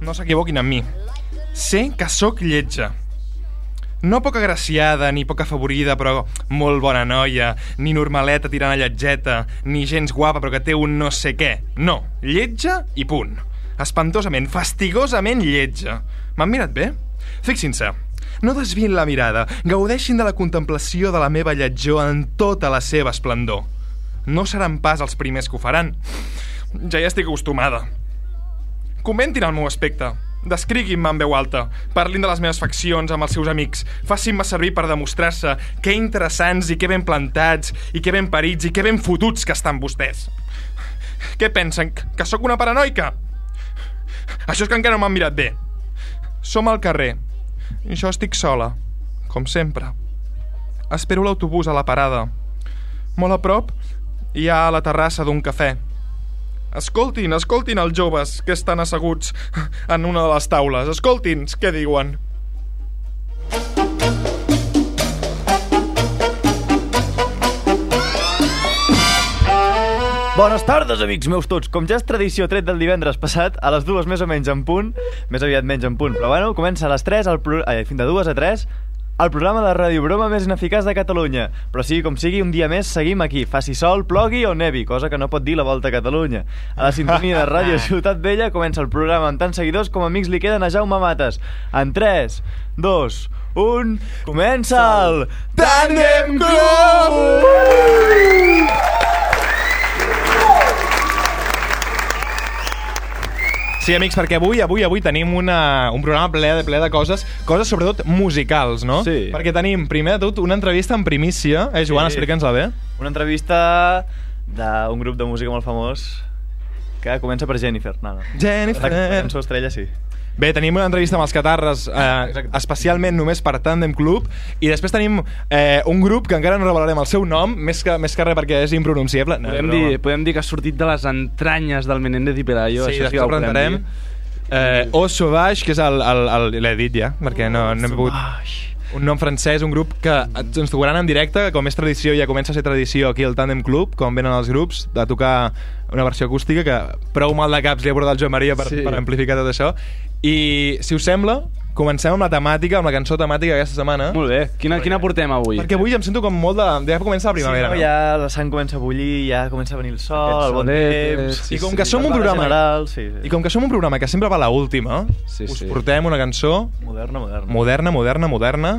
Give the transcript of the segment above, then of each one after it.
No s'equivoquin amb mi. Sé que sóc lletja. No poc agraciada, ni poc afavorida, però molt bona noia, ni normaleta tirant a lletgeta, ni gens guapa però que té un no sé què. No, lletja i punt. Espantosament, fastigosament lletja. M'han mirat bé? Fixin-se, no desvien la mirada, gaudeixin de la contemplació de la meva lletjor en tota la seva esplendor. No seran pas els primers que ho faran. Ja hi estic acostumada. Comentin el meu aspecte. Descriguin-me en veu alta. Parlin de les meves faccions amb els seus amics. Facin-me servir per demostrar-se que interessants i que ben plantats i que ben parits i que ben fotuts que estan vostès. Què pensen? Que sóc una paranoica? Això és que encara no m'han mirat bé. Som al carrer. Jo estic sola, com sempre. Espero l'autobús a la parada. Molt a prop hi ha la terrassa d'un cafè. Escoltin, escoltin els joves que estan asseguts en una de les taules. Escoltin què diuen. Bones tardes, amics meus tots. Com ja és tradició tret del divendres passat, a les dues més o menys en punt, més aviat menys en punt, però bueno, comença a les 3, el pro... eh, fins de dues a 3, el programa de Ràdio Broma més ineficaç de Catalunya. Però sigui com sigui, un dia més seguim aquí, faci sol, plogui o nevi, cosa que no pot dir la Volta a Catalunya. A la sintonia de Ràdio Ciutat Vella comença el programa amb tants seguidors com amics li queden a Jaume Mates. En 3, 2, 1... Comença el Tandem Club! Sí, amics, perquè avui avui avui tenim una, un programa ple de, ple de coses, coses sobretot musicals, no? Sí. Perquè tenim, primer de tot, una entrevista en primícia. Eh, Joan, Sí. explica'ns-la bé. Una entrevista d'un grup de música molt famós que comença per Jennifer. No, no. Jennifer. La, cançó estrella, sí. Bé, tenim una entrevista amb els Catarres, eh, Exacte. especialment només per Tandem Club, i després tenim eh, un grup que encara no revelarem el seu nom, més que, més que res perquè és impronunciable. No, Podem, no. dir, podem dir que ha sortit de les entranyes del Menéndez i Pelayo. Sí, això després que ho podem presentarem. Eh, O Sauvage, que és el... el, el L'he dit ja, perquè no, no he pogut... Un nom francès, un grup que ens tocaran en directe, com és tradició, ja comença a ser tradició aquí al Tandem Club, com venen els grups, de tocar una versió acústica que prou mal de caps li ha portat el Joan Maria per, Sí. per amplificar tot això. I, si us sembla, comencem amb la temàtica, amb la cançó temàtica aquesta setmana. Molt bé. Quina, quina portem avui? Perquè avui em sento com molt de... Ja comença la primavera. Sí, no, ja la sang comença a bullir, ja comença a venir el sol, Aquest el bon temps... sí, I com sí. que som un programa... Generals, sí, sí. I com que som un programa que sempre va a la última, Sí, us sí. portem una cançó Moderna, moderna. moderna, moderna, moderna,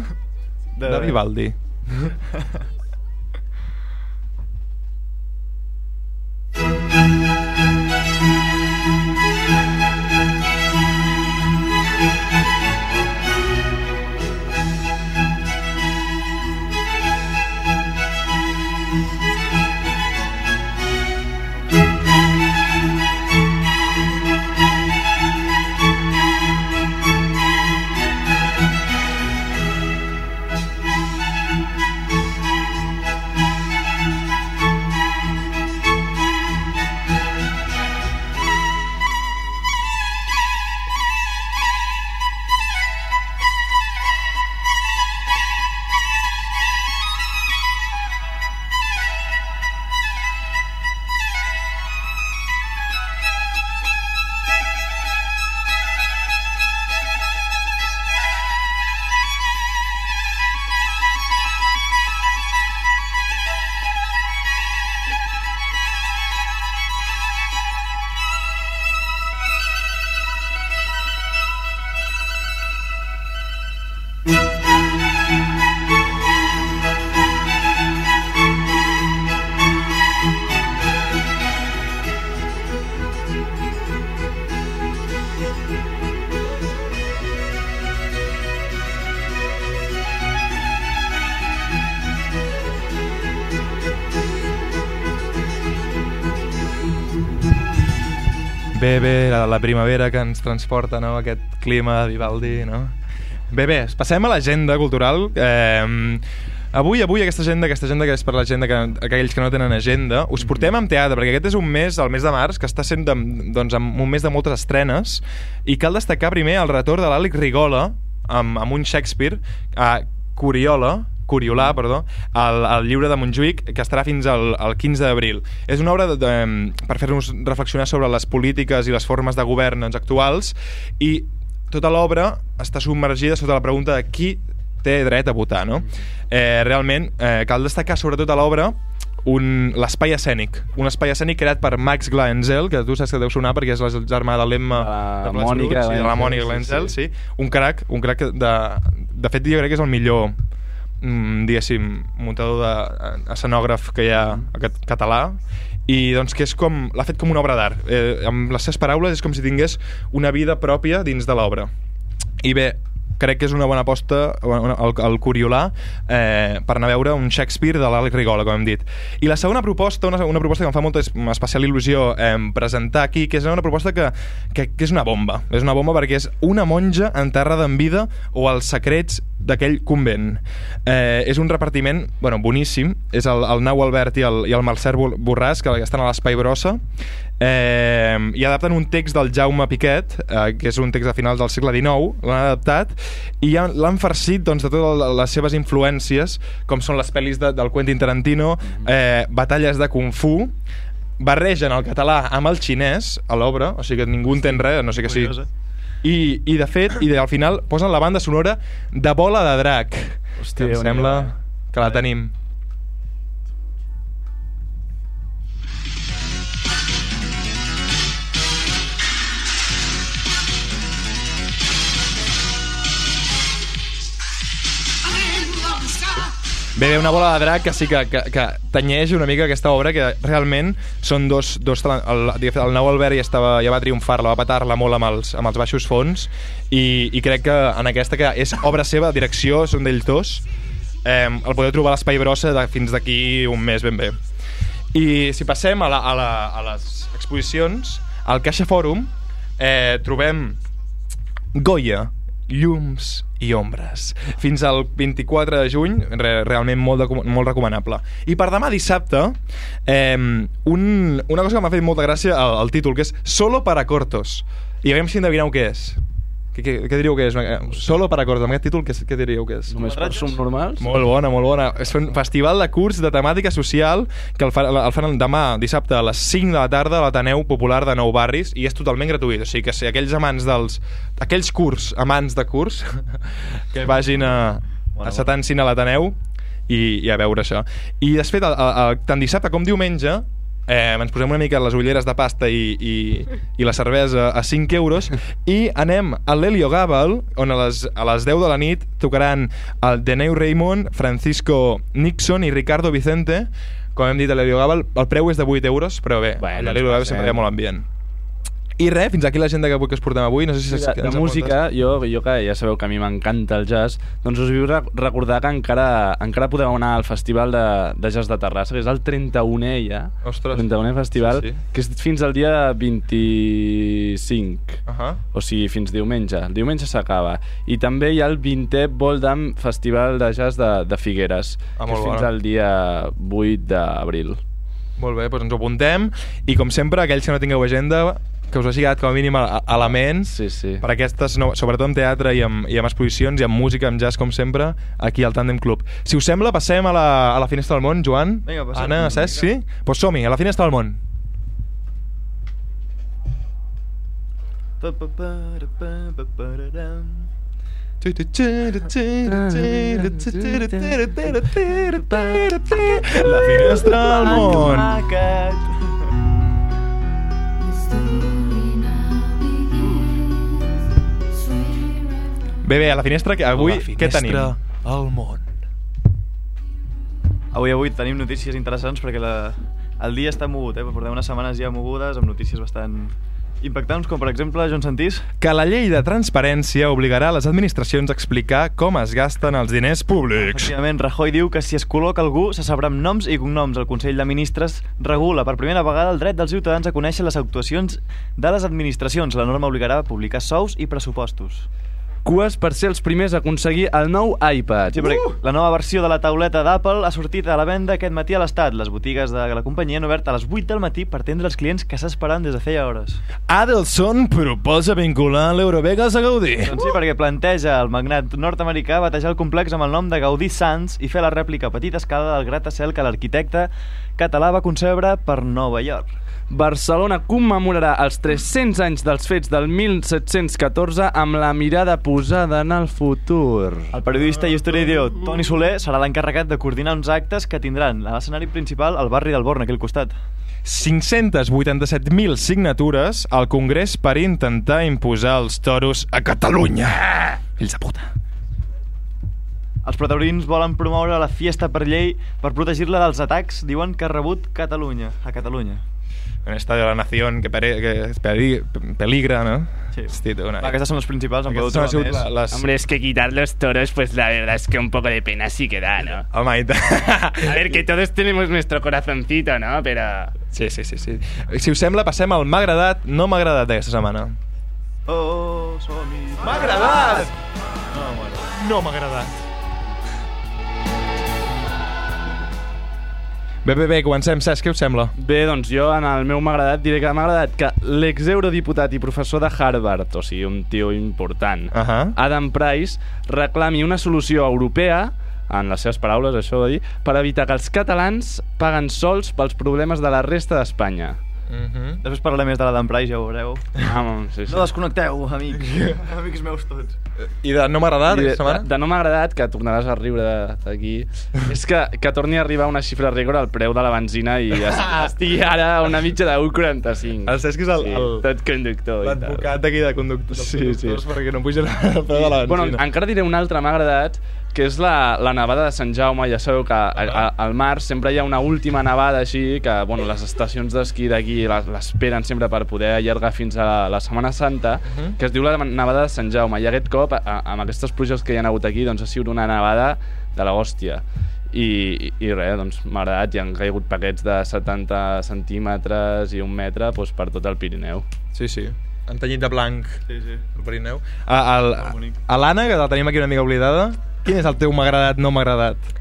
de, De- de Bé, bé, la, la primavera que ens transporta, no?, aquest clima de Vivaldi, no? Bé, bé, passem a l'agenda cultural. Eh, avui, avui, aquesta agenda, aquesta agenda que és per l'agenda que aquells que no tenen agenda, us portem amb teatre, perquè aquest és un mes, el mes de març, que està sent de, doncs, un mes de moltes estrenes, i cal destacar primer el retorn de l'Àlex Rigola amb, amb un Shakespeare, a Coriola, Coriolà, perdó, el, el llibre de Montjuïc, que estarà fins al, al 15 d'abril. És una obra de, de, per fer-nos reflexionar sobre les polítiques i les formes de govern doncs, actuals i tota l'obra està submergida sota la pregunta de qui té dret a votar, no? Eh, realment, eh, cal destacar sobretot a l'obra l'espai escènic, un espai escènic creat per Max Glanzel, que tu saps que deu sonar perquè és la germà de l'Emma La de Plats Bruts, sí, de la Glanzel, Mònica sí, Glanzel, sí. sí. Un crac, un crac de... De fet, jo crec que és el millor diguéssim, muntador de eh, que hi ha a cat català. I doncs que és com, l'ha fet com una obra d'art. Eh, amb les seves paraules és com si tingués una vida pròpia dins de l'obra. I bé, crec que és una bona aposta el, el Coriolà eh, per anar a veure un Shakespeare de l'Àlex Rigola, com hem dit. I la segona proposta, una, una proposta que em fa molta es- especial il·lusió eh, presentar aquí, que és una proposta que, que, que és una bomba. És una bomba perquè és una monja enterrada en vida o els secrets d'aquell convent. Eh, és un repartiment, bueno, boníssim. És el, el Nau Albert i el, i el Mercè Bor- Borràs, que estan a l'Espai Brossa. Eh, I adapten un text del Jaume Piquet, eh, que és un text de finals del segle XIX, l'han adaptat, i han- l'han farcit doncs, de totes les seves influències, com són les pel·lis de, del Quentin Tarantino, eh, batalles de Kung Fu, barregen el català amb el xinès a l'obra, o sigui que ningú entén res, no sé què sí. I, I de fet, i de, al final posen la banda sonora de Bola de Drac. Hòstia, que em sembla eh? que la tenim. Bé, bé, una bola de drac que sí que, que, que tenyeix una mica aquesta obra, que realment són dos... dos el, el nou Albert ja, estava, ja va triomfar, la va petar-la molt amb els, amb els baixos fons i, i crec que en aquesta, que és obra seva, direcció, són d'ells dos, eh, el podeu trobar a l'Espai Brossa de, fins d'aquí un mes ben bé. I si passem a, la, a, la, a les exposicions, al Caixa Fòrum eh, trobem Goya, llums i ombres. Fins al 24 de juny, re, realment molt, de, molt recomanable. I per demà dissabte, eh, un, una cosa que m'ha fet molta gràcia el, el títol, que és Solo para cortos. I aviam si endevineu què és. Què, què, què diríeu que és? Eh, Solo para cortos. Amb aquest títol, què, què diríeu que és? Només per subnormals? Molt bona, molt bona. És un festival de curs de temàtica social que el, fa, el fan demà, dissabte, a les 5 de la tarda a l'Ateneu Popular de Nou Barris i és totalment gratuït. O sigui que si aquells amants dels... Aquells curs, amants de curs, que vagin a, a Satancin a l'Ateneu i, i a veure això. I després, el, el, el, tant dissabte com diumenge, eh, ens posem una mica les ulleres de pasta i, i, i la cervesa a 5 euros i anem a l'Helio Gabal on a les, a les 10 de la nit tocaran el Deneu Raymond, Francisco Nixon i Ricardo Vicente. Com hem dit a l'Helio Gabal, el preu és de 8 euros però bé, Bueno, l'Helio Gabal ens sempre hi ha molt ambient i res, fins aquí l'agenda que, avui que us portem avui no sé si de, de música, jo, jo que ja sabeu que a mi m'encanta el jazz, doncs us vull re- recordar que encara, encara podeu anar al Festival de, de Jazz de Terrassa, que és el 31è ja, Ostres. 31è festival, Sí, sí. que és fins al dia 25, Uh -huh. o sigui, fins diumenge. El diumenge s'acaba. I també hi ha el 20è Boldam Festival de Jazz de, de Figueres, Ah, que és fins bona. al dia 8 d'abril. Molt bé, doncs ens ho apuntem i com sempre, aquells que no tingueu agenda que us hagi quedat com a mínim elements Sí, sí. per aquestes, no, sobretot en teatre i amb, i amb exposicions i amb música, amb jazz com sempre aquí al Tandem Club. Si us sembla, passem a la, a la Finestra del Món, Joan Vinga, passem. Anna, Cesc, sí? Doncs pues som-hi, a la Finestra del Món La Finestra del Món Bé, bé, a la finestra, que avui què tenim? al món. Avui, avui tenim notícies interessants perquè la, el dia està mogut, eh? Portem unes setmanes ja mogudes amb notícies bastant impactants, com per exemple, Joan Santís, Que la llei de transparència obligarà les administracions a explicar com es gasten els diners públics. Efectivament, Rajoy diu que si es col·loca algú se sabrà amb noms i cognoms. El Consell de Ministres regula per primera vegada el dret dels ciutadans a conèixer les actuacions de les administracions. La norma obligarà a publicar sous i pressupostos. Cues per ser els primers a aconseguir el nou iPad. Sí, perquè la nova versió de la tauleta d'Apple ha sortit a la venda aquest matí a l'estat. Les botigues de la companyia han obert a les 8 del matí per atendre els clients que s'esperaven des de feia hores. Adelson proposa vincular l'Eurovegas a Gaudí. Doncs sí, perquè planteja el magnat nord-americà batejar el complex amb el nom de Gaudí Sants i fer la rèplica a petita escala del gratacel que l'arquitecte català va concebre per Nova York. Barcelona commemorarà els 300 anys dels fets del 1714 amb la mirada posada en el futur. El periodista i historiador Toni Soler serà l'encarregat de coordinar uns actes que tindran a l'escenari principal al barri del Born, aquí al costat. 587.000 signatures al Congrés per intentar imposar els toros a Catalunya. Fills de puta. Els protagonins volen promoure la fiesta per llei per protegir-la dels atacs, diuen que ha rebut Catalunya, a Catalunya. Un estadio de la nación que, pere, que es peli, peligra, ¿no? Sí. Hosti, una... Va, aquestes són les principals, en podeu trobar més. la- les... Hombre, es que quitar los toros, pues la verdad es que un poco de pena sí que da, ¿no? Home. A ver, que todos tenemos nuestro corazoncito, ¿no? Pero... Sí, sí, sí, sí. Si us sembla, passem al m'ha agradat, no m'ha agradat d'aquesta setmana. Oh, som-hi. M'ha agradat! No, bueno. No m'ha agradat. Bé, bé, bé, comencem. Cesc, què us sembla? Bé, doncs jo en el meu m'ha agradat diré que m'ha agradat que l'ex-eurodiputat i professor de Harvard, o sigui, un tio important, Uh -huh. Adam Price, reclami una solució europea en les seves paraules, això va dir, per evitar que els catalans paguen sols pels problemes de la resta d'Espanya. Uh -huh. Després parlaré més de l'Adam Price, ja ho veureu. Ah, sí, sí. No desconnecteu, amics. amics meus tots. I de no m'ha agradat I de, aquesta de, setmana? de no m'ha agradat, que tornaràs a riure de- d'aquí, és que, que torni a arribar una xifra rècord al preu de la benzina i es, estigui ara a una mitja de 1,45. El Cesc és el- sí, el- tot conductor. i tal. L'advocat d'aquí de conductors, dels Sí, sí. perquè no pugen el preu de la Bueno, benzina. encara diré un altre, m'ha agradat, que és la, la nevada de Sant Jaume. Ja sabeu que a, a, al març sempre hi ha una última nevada així, que bueno, les estacions d'esquí d'aquí les- l'esperen sempre per poder allargar fins a la, la Setmana Santa, Mhm. que es diu la nevada de Sant Jaume. I aquest cop, a, amb aquestes pluges que hi ha hagut aquí, doncs ha sigut una nevada de la hòstia. I, i, i res, doncs m'ha agradat, hi han caigut paquets de 70 centímetres i un metre doncs, per tot el Pirineu. Sí, sí. Han tenyit de blanc Sí, sí. el Pirineu. A, a, bonic. a l'Anna, que la tenim aquí una mica oblidada, quin és el teu m'ha agradat, no m'ha agradat?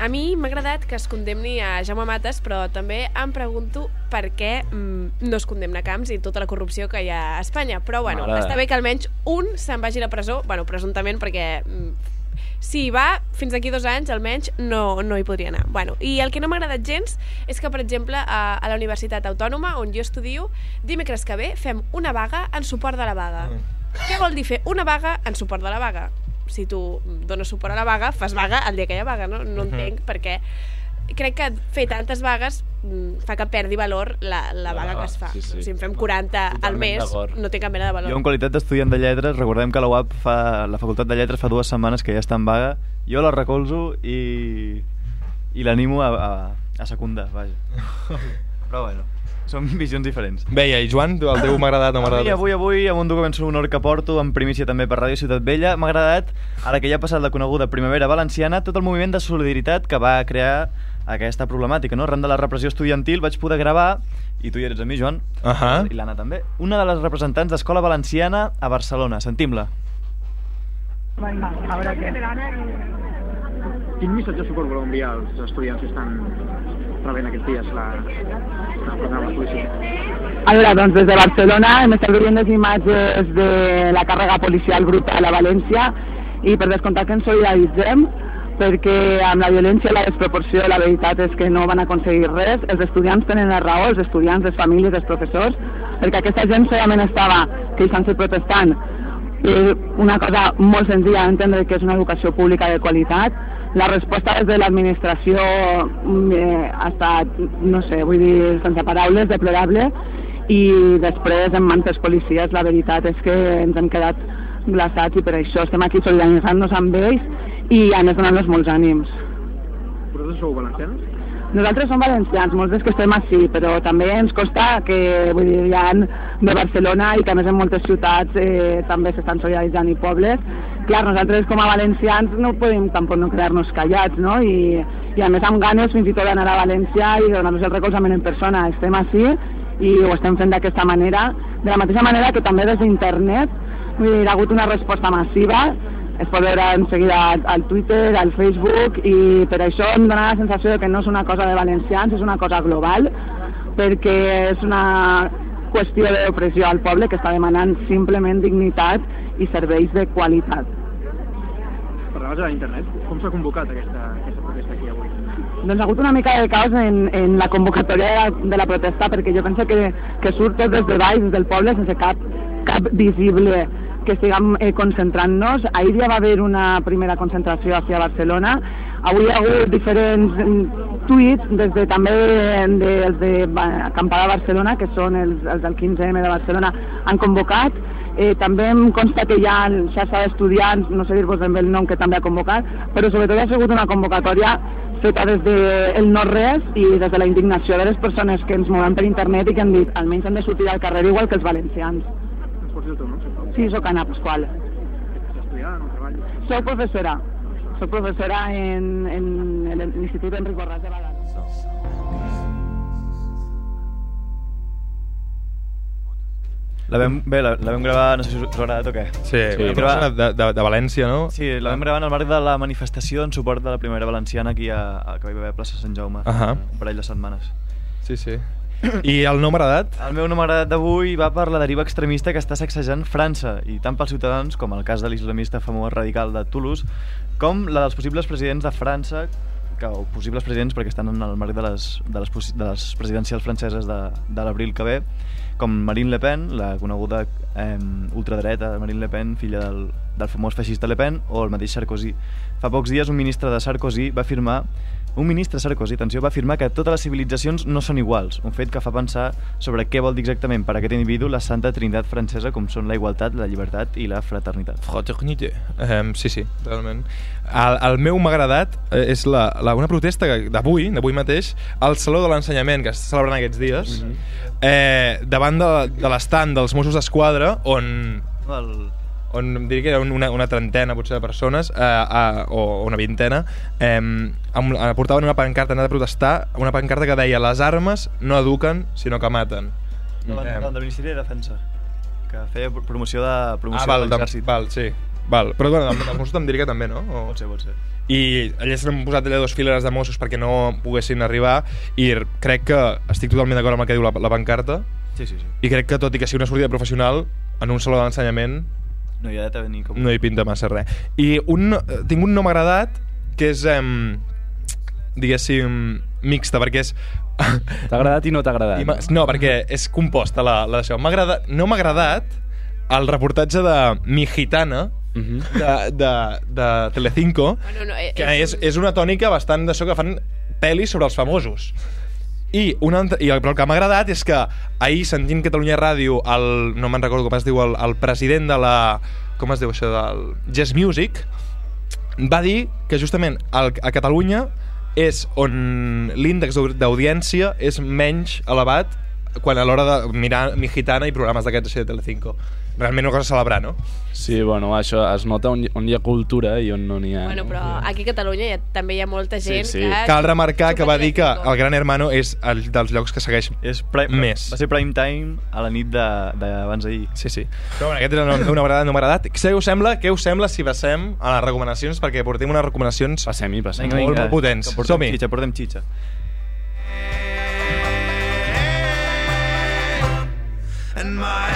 A mi m'ha agradat que es condemni a Jaume Mates, però també em pregunto per què mm, no es condemna Camps i tota la corrupció que hi ha a Espanya. Però, bueno, M'agrada. està bé que almenys un se'n vagi a la presó, bueno, presumptament, perquè mm, si hi va, fins d'aquí dos anys, almenys, no, no hi podria anar. Bueno, I el que no m'ha agradat gens és que, per exemple, a, a la Universitat Autònoma, on jo estudio, dimecres que ve fem una vaga en suport de la vaga. Què vol dir fer una vaga en suport de la vaga? Si tu dones suport a la vaga, fas vaga el dia que hi ha vaga, no? No entenc per què. Crec que fer tantes vagues mm, fa que perdi valor la, la vaga que es fa. sí, sí. Si en fem 40 al Totalment mes, d'acord. no té cap mena de valor. Jo, en qualitat d'estudiant de lletres, recordem que la UAP fa, la Facultat de Lletres fa dues setmanes que ja està en vaga. Jo la recolzo i, i l'animo a, a, a secundar, vaja. Però bueno, són visions diferents. Bé, i Joan, tu, el teu m'ha agradat, no m'ha agradat? avui, avui, amb un document sonor que porto, en primícia també per Ràdio Ciutat Vella, m'ha agradat, ara que ja ha passat la coneguda Primavera Valenciana, tot el moviment de solidaritat que va crear aquesta problemàtica, no? Arran de la repressió estudiantil vaig poder gravar, i tu hi eres amb mi, Joan, Ahà. i l'Anna també, una de les representants d'Escola Valenciana a Barcelona. Sentim-la. A veure què. Quin missatge suport voleu enviar als estudiants que estan rebent aquests dies la, la? A veure, doncs des de Barcelona hem estat veient les imatges de la càrrega policial brutal a València i per descomptat que ens solidaritzem perquè amb la violència i la desproporció la veritat és que no van aconseguir res. Els estudiants tenen la raó, els estudiants, les famílies, els professors, perquè aquesta gent solament estava queixant-se protestant eh, una cosa molt senzilla, entendre que és una educació pública de qualitat. La resposta des de l'administració mm, eh, ha estat, no sé, vull dir, sense paraules, deplorable, i després en mans dels policies la veritat és que ens hem quedat glaçats i per això estem aquí solidaritzant-nos amb ells i més donant-nos molts ànims. Vosaltres sou valencians? Nosaltres som valencians, molts dels que estem així, però també ens costa que vull dir, hi ha de Barcelona i que a més en moltes ciutats eh, també s'estan solidaritzant i pobles. Clar, nosaltres com a valencians no podem tampoc no quedar-nos callats, no? I, I a més amb ganes fins i tot d'anar a València i donar-nos el recolzament en persona. Estem així i ho estem fent d'aquesta manera, de la mateixa manera que també des d'internet hi ha hagut una resposta massiva, es pot veure en seguida al Twitter, al Facebook, i per això em dona la sensació que no és una cosa de valencians, és una cosa global, perquè és una qüestió d'opressió al poble que està demanant simplement dignitat i serveis de qualitat. Parlaves de l'internet. Com s'ha convocat aquesta, aquesta protesta aquí avui? Doncs ha hagut una mica de caos en, en la convocatòria de la, de la protesta perquè jo penso que, que surt tot des de baix, des del poble, sense cap, cap visible que estiguem eh, concentrant-nos. Ahir ja va haver una primera concentració aquí a Barcelona. Avui hi ha hagut diferents mm, tuits des de també dels de, de Acampada Barcelona, que són els, els del 15M de Barcelona, han convocat. Eh, també em consta que hi ha xarxa d'estudiants, no sé dir-vos ben bé el nom que també ha convocat, però sobretot ha sigut una convocatòria feta des del de no-res i des de la indignació de les persones que ens movem per internet i que han dit almenys han de sortir al carrer igual que els valencians. Sí, sóc Anna Pasqual. Estudiant o treballes? Soc professora. Soc professora en, en l'Institut Enric Borràs de Badalona. La vam, bé, la, la vam gravar, no sé si us ha agradat o què. Sí, Sí, una però- persona de, de, de València, no? Sí, la vam gravar en el marc de la manifestació en suport de la primera valenciana aquí a, a que va haver a plaça Sant Jaume fa Ahà. un parell de setmanes. Sí, sí. I el nom agradat? El meu nom agradat d'avui va per la deriva extremista que està sacsejant França, i tant pels ciutadans com el cas de l'islamista famós radical de Toulouse, com la dels possibles presidents de França, que, o possibles presidents perquè estan en el marc de les, de les, de les presidencials franceses de, de l'abril que ve, com Marine Le Pen, la coneguda eh, ultradreta Marine Le Pen, filla del, del famós feixista Le Pen, o el mateix Sarkozy. Fa pocs dies un ministre de Sarkozy va afirmar un ministre Sarkozy, atenció, va afirmar que totes les civilitzacions no són iguals, un fet que fa pensar sobre què vol dir exactament per a aquest individu la santa trinitat francesa com són la igualtat, la llibertat i la fraternitat. Fraternité. Um, sí, sí, realment. El, el meu m'ha agradat eh, és la, la, una protesta d'avui, d'avui mateix, al Saló de l'Ensenyament, que s'està celebrant aquests dies, mm -hmm. eh, davant de, de l'estand dels Mossos d'Esquadra, on El... on diria que era una, una trentena potser de persones eh, eh, o una vintena eh, amb, portaven una pancarta anant a protestar una pancarta que deia les armes no eduquen sinó que maten Davant, Eh, del Ministeri de Defensa, que feia pr- promoció de promoció ah, val, de l'exèrcit. val, sí val. però bueno, amb Mossos em diria que també, no? O... Pot ser, pot ser. i allà s'han posat allà dos fileres de Mossos perquè no poguessin arribar i crec que estic totalment d'acord amb el que diu la, la pancarta Sí, sí, sí. i crec que tot i que sigui una sortida professional en un saló de l'ensenyament No hi ha de venir com... no hi pinta massa res. I un, eh, tinc un nom agradat que és, em, diguéssim, mixta, perquè és... T'ha agradat i no t'ha agradat. I m'ha- no, perquè és composta la, la d'això. No m'ha agradat el reportatge de Mi Gitana, Mhm. de, de, de Telecinco, Bueno, no, eh, que és, és una tònica bastant d'això que fan pel·lis sobre els famosos. I, una, i el, però el que m'ha agradat és que ahir sentint Catalunya Ràdio el, no me'n recordo com es diu el, el president de la com es diu això del Jazz Music va dir que justament el, a Catalunya és on l'índex d'au- d'audiència és menys elevat quan a l'hora de mirar Mi Gitana i programes d'aquests de Telecinco realment una cosa a celebrar, no? Sí, bueno, això es nota on, hi- on hi ha cultura i on no n'hi ha. Bueno, no? però aquí a Catalunya hi ha, també hi ha molta Sí, gent sí. que... Cal remarcar que va dir que el Gran Hermano és el dels llocs que segueix És prime, Més. Va ser prime time a la nit d'abans d'ahir. Sí, sí. Però bueno, aquest era una, una agradat, no m'ha agradat. Què us sembla? Què us sembla si passem a les recomanacions? Perquè portem unes recomanacions... Passem-hi, passem Vinga, Molt, molt potents. Som-hi. xitxa, portem xitxa. and my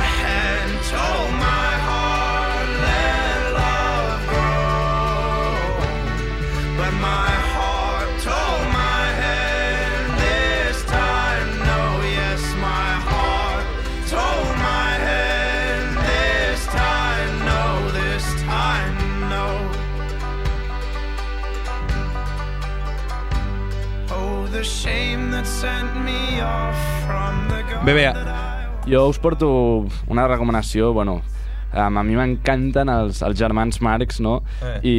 Bé, bé, Jo us porto una recomanació, bueno, um, a mi m'encanten els, els germans Marx, no? Eh. I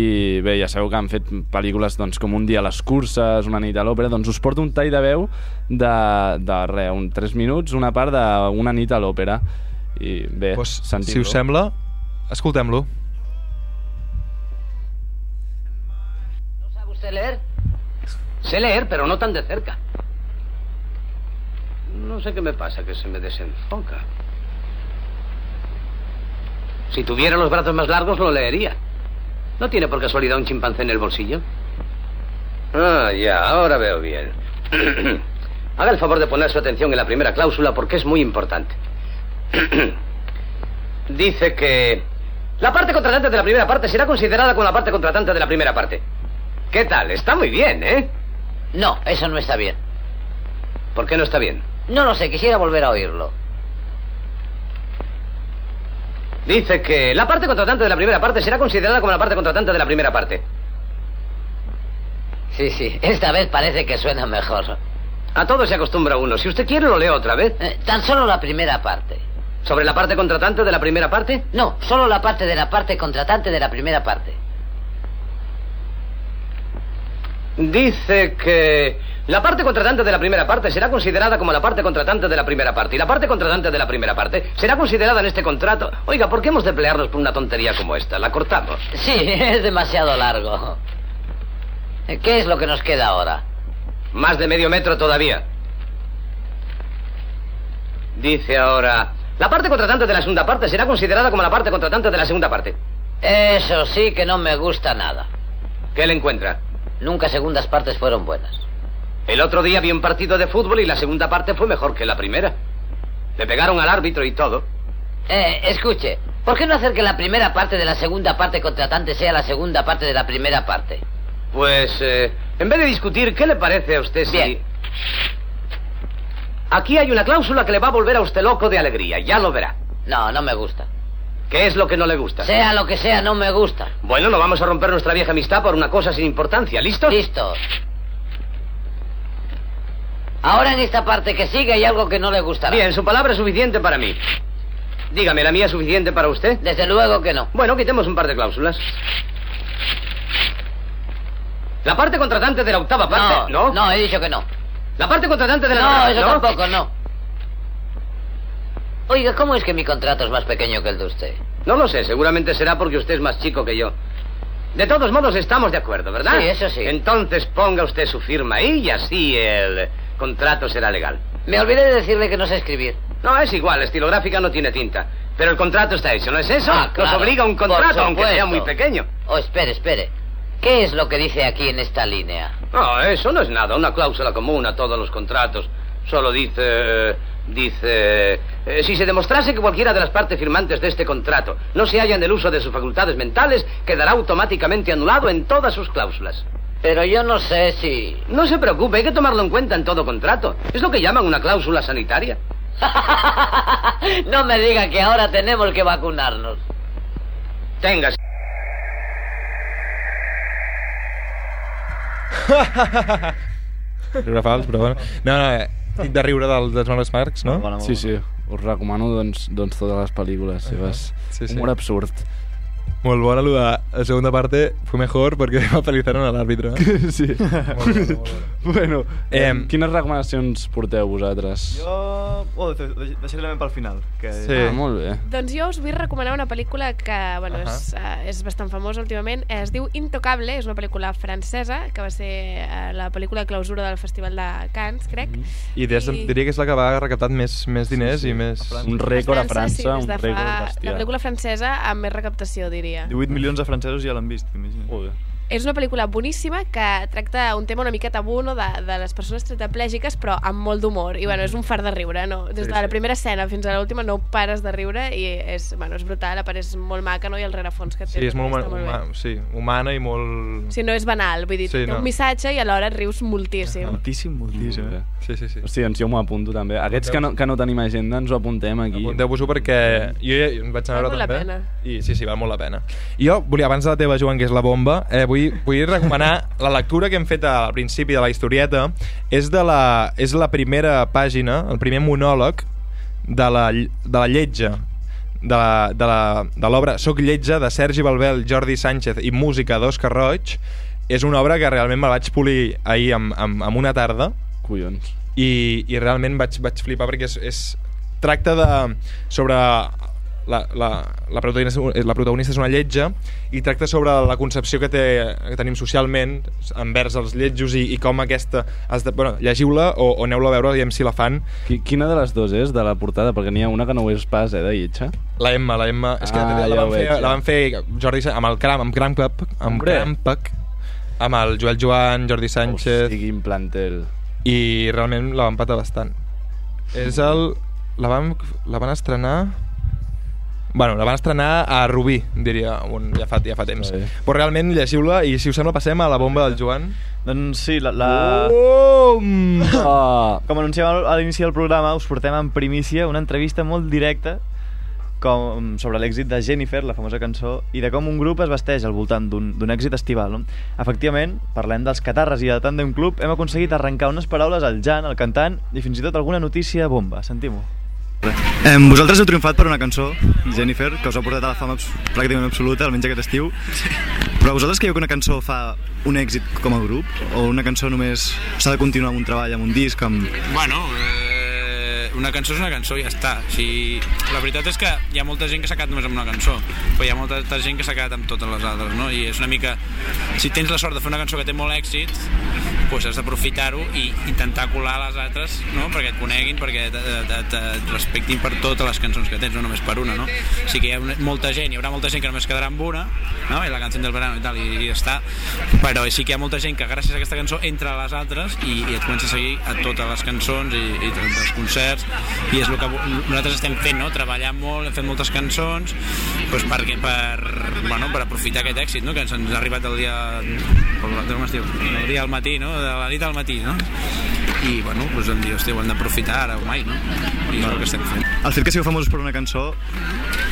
bé, ja sabeu que han fet pel·lícules doncs, com Un dia a les curses, Una nit a l'òpera, doncs us porto un tall de veu de, de res, un 3 minuts, una part d'Una nit a l'òpera. I bé, Pues, sentim-lo. si us sembla, escoltem-lo. ¿No sabe usted leer? Sé leer, pero no tan de cerca. No sé qué me pasa, que se me desenfoca. Si tuviera los brazos más largos, lo leería. ¿No tiene por casualidad un chimpancé en el bolsillo? Ah, ya, ahora veo bien. Haga el favor de poner su atención en la primera cláusula porque es muy importante. Dice que la parte contratante de la primera parte será considerada como la parte contratante de la primera parte. ¿Qué tal? Está muy bien, ¿eh? No, eso no está bien. ¿Por qué no está bien? No lo sé, quisiera volver a oírlo. Dice que la parte contratante de la primera parte será considerada como la parte contratante de la primera parte. Sí, sí, esta vez parece que suena mejor. A todo se acostumbra uno. Si usted quiere, lo leo otra vez. Eh, tan solo la primera parte. ¿Sobre la parte contratante de la primera parte? No, solo la parte de la parte contratante de la primera parte. Dice que la parte contratante de la primera parte será considerada como la parte contratante de la primera parte. Y la parte contratante de la primera parte será considerada en este contrato. Oiga, ¿por qué hemos de pelearnos por una tontería como esta? La cortamos. Sí, es demasiado largo. ¿Qué es lo que nos queda ahora? Más de medio metro todavía. Dice ahora, la parte contratante de la segunda parte será considerada como la parte contratante de la segunda parte. Eso sí que no me gusta nada. ¿Qué le encuentra? Nunca segundas partes fueron buenas. El otro día vi un partido de fútbol y la segunda parte fue mejor que la primera. Le pegaron al árbitro y todo. Eh, escuche, ¿por qué no hacer que la primera parte de la segunda parte contratante sea la segunda parte de la primera parte? Pues, eh, en vez de discutir, ¿qué le parece a usted si... Bien. Aquí hay una cláusula que le va a volver a usted loco de alegría, ya lo verá. No, no me gusta. ¿Qué es lo que no le gusta? Sea lo que sea, no me gusta. Bueno, no vamos a romper nuestra vieja amistad por una cosa sin importancia, ¿listo? Listo. Ahora en esta parte que sigue hay algo que no le gustará. Bien, su palabra es suficiente para mí. Dígame, ¿la mía es suficiente para usted? Desde luego que no. Bueno, quitemos un par de cláusulas. La parte contratante de la octava parte, ¿no? No, he dicho que no. La parte contratante de la... No, eso tampoco, no. Oiga, ¿cómo es que mi contrato es más pequeño que el de usted? No lo sé, seguramente será porque usted es más chico que yo. De todos modos, estamos de acuerdo, ¿verdad? Sí, eso sí. Entonces ponga usted su firma ahí y así el contrato será legal. Me olvidé de decirle que no sé escribir. No, es igual, estilográfica no tiene tinta. Pero el contrato está hecho, ¿no es eso? Ah, claro, Nos obliga a un contrato, aunque sea muy pequeño. Oh, espere, espere. ¿Qué es lo que dice aquí en esta línea? No, eso no es nada, una cláusula común a todos los contratos. Solo dice... Dice... eh, si se demostrase que cualquiera de las partes firmantes de este contrato no se hallan del uso de sus facultades mentales, quedará automáticamente anulado en todas sus cláusulas. Pero yo no sé si... No se preocupe, hay que tomarlo en cuenta en todo contrato. Es lo que llaman una cláusula sanitaria. no me diga que ahora tenemos que vacunarnos. Tengas. Riure fals, però bueno. No, no, tinc de riure del, dels Manuel Marx, no? Sí, sí, us recomano doncs, doncs totes les pel·lícules seves. Sí, sí. Humor absurd. Molt bona, lo de la segunda parte fue mejor porque penalizaron al árbitro. ¿eh? Sí. bueno, Eh, eh, quines recomanacions porteu vosaltres? Jo... Oh, de- de- deixaré la pel final. Que... Sí. Ah, molt bé. Doncs jo us vull recomanar una pel·lícula que bueno, Ahà. és, uh, és bastant famosa últimament. Es diu Intocable, és una pel·lícula francesa, que va ser uh, la pel·lícula clausura del Festival de Cannes, crec. I des, I- diria que és la que va recaptat més, més diners i més... Un rècord a França, sí, un de rècord fa... La bestial. pel·lícula francesa amb més recaptació, diria. 18 milions de francesos ja l'han vist, imagina. Joder. És una pel·lícula boníssima que tracta un tema una mica tabú no, de, de les persones tetraplègiques, però amb molt d'humor. I bueno, és un far de riure, no? Des de la primera escena fins a l'última no pares de riure i és, bueno, és brutal, a part és molt maca, no? I el rerefons que té. Sí, és molt, també huma, està huma, sí, humana i molt... Sí, no és banal, vull dir, Sí, no. un missatge i alhora et rius moltíssim. Moltíssim, moltíssim. Molt bé. Eh? Sí, sí, sí. Hosti, doncs jo m'ho apunto també. Aquests que no, que no tenim agenda ens ho apuntem aquí. Apunteu-vos-ho perquè jo ja em vaig anar a Val veure molt la també. pena. I sí, sí, val molt la pena. Jo volia, abans de la teva, Joan, que és la bomba, eh, vull, vull recomanar la lectura que hem fet al principi de la historieta. És, de la, és la primera pàgina, el primer monòleg de la, de la lletja de la- de la- de l'obra Soc lletja de Sergi Balbel, Jordi Sánchez i música d'Òscar Roig és una obra que realment me la vaig polir ahir amb, amb, amb una tarda Collons. i, i realment vaig, vaig flipar perquè és, és tracta de, sobre la, la, la, protagonista, la protagonista és una lletja i tracta sobre la concepció que, té, que tenim socialment envers els lletjos i, i com aquesta... Has de, bueno, llegiu-la o, o aneu-la a veure i si la fan. Qui, quina de les dues és de la portada? Perquè n'hi ha una que no ho és pas, eh, de lletja. La Emma, la Emma... És que Ah, la, ja van fer, ja. la van fer Jordi amb el Cram, amb Cram Club, amb. Crampac, amb el Joel Joan, Jordi Sánchez... Hosti, quin plantel. I realment la van patar bastant. És el... La van, la van estrenar... Bueno, la van estrenar a Rubí, diria, un, ja, fa, ja fa temps. Sí. Però realment llegiu-la i si us sembla passem a la bomba del Joan. Doncs sí, la... la... Oh! Com anunciàvem a l'inici del programa, us portem en primícia una entrevista molt directa com, sobre l'èxit de Jennifer, la famosa cançó, i de com un grup es vesteix al voltant d'un d'un èxit estival. No? Efectivament, parlem dels Catarres i de Tandem Club, hem aconseguit arrencar unes paraules al Jan, al cantant, i fins i tot alguna notícia bomba. Sentim-ho. Eh, vosaltres heu triomfat per una cançó, Jennifer, que us ha portat a la fama pràcticament absoluta, almenys aquest estiu. Però vosaltres creieu que una cançó fa un èxit com a grup? O una cançó només s'ha de continuar amb un treball, amb un disc, amb... Bueno, eh, una cançó és una cançó i ja està. O sigui, la veritat és que hi ha molta gent que s'ha quedat només amb una cançó, però hi ha molta gent que s'ha quedat amb totes les altres, no? I és una mica... Si tens la sort de fer una cançó que té molt èxit, doncs has d'aprofitar-ho i intentar colar les altres, no? Perquè et coneguin, perquè te, te, te respectin per totes les cançons que tens, no només per una, no? O sigui que hi ha molta gent, hi haurà molta gent que només quedarà amb una, no? I la cançó del verano i tal, i, i ja està. Però sí que hi ha molta gent que gràcies a aquesta cançó entra a les altres i, i et comença a seguir a totes les cançons i, i els concerts i és el que nosaltres estem fent, no? Treballant molt, hem fet moltes cançons doncs perquè, per, bueno, per aprofitar aquest èxit, no? Que ens ha arribat el dia... Diu? El dia al matí, no? De la nit al matí, no? I, bueno, doncs em diu, hòstia, ho hem d'aprofitar ara o mai, no? I és el que estem fent. El fet que sigueu famosos per una cançó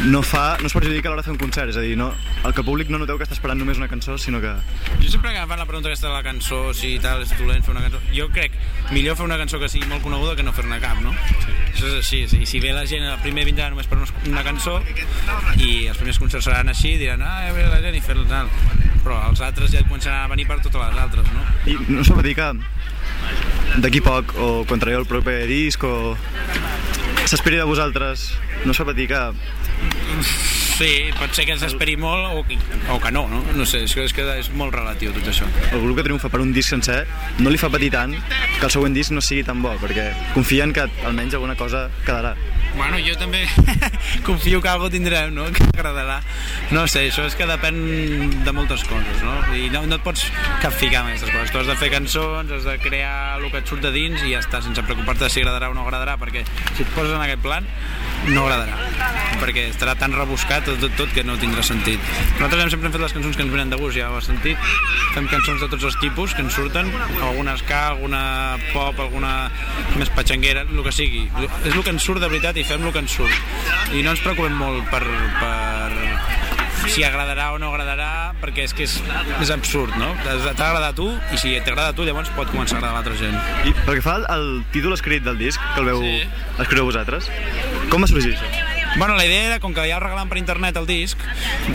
no fa, no es perjudica a l'hora de fer un concert, és a dir, no, el que públic no noteu que està esperant només una cançó, sinó que... Jo sempre que em fan la pregunta aquesta de la cançó, si tal, és dolent fer una cançó, jo crec millor fer una cançó que sigui molt coneguda que no fer-ne cap, no? Sí. Això és així, sí. si ve la gent, el primer vindrà només per una, cançó i els primers concerts seran així, diran, ah, ja ve la Jennifer, tal. Però els altres ja començaran a venir per totes les altres, no? I no va dir que d'aquí poc, o quan traieu el proper disc, o s'esperi de vosaltres, no us va dir que Sí, pot ser que ens esperi molt o, o que no, no? No sé, és que, és que és molt relatiu tot això. el grup que triomfa per un disc sencer no li fa patir tant que el següent disc no sigui tan bo, perquè confien que almenys alguna cosa quedarà. Bueno, jo també confio que algo tindrem, no? Que agradarà. No sé, això és que depèn de moltes coses, no? I no, no et pots capficar amb aquestes coses. Tu has de fer cançons, has de crear el que et surt de dins i ja està, sense preocupar-te si agradarà o no agradarà, perquè si et poses en aquest plan, no agradarà. Perquè estarà tan rebuscat tot, tot, tot que no tindrà sentit. Nosaltres hem sempre hem fet les cançons que ens venen de gust, ja ho has sentit. Fem cançons de tots els tipus que ens surten, alguna ska, alguna pop, alguna més patxanguera, el que sigui. És el que ens surt de veritat i fem el que ens surt. I no ens preocupem molt per, per si agradarà o no agradarà, perquè és que és, és absurd, no? T'ha d'agradar a tu, i si t'agrada tu, llavors pot començar a agradar a l'altra gent. I pel que fa al títol escrit del disc, que el veu Sí. escriure vosaltres, com va sorgir això? Bueno, la idea era, com que ja el regalant per internet el disc,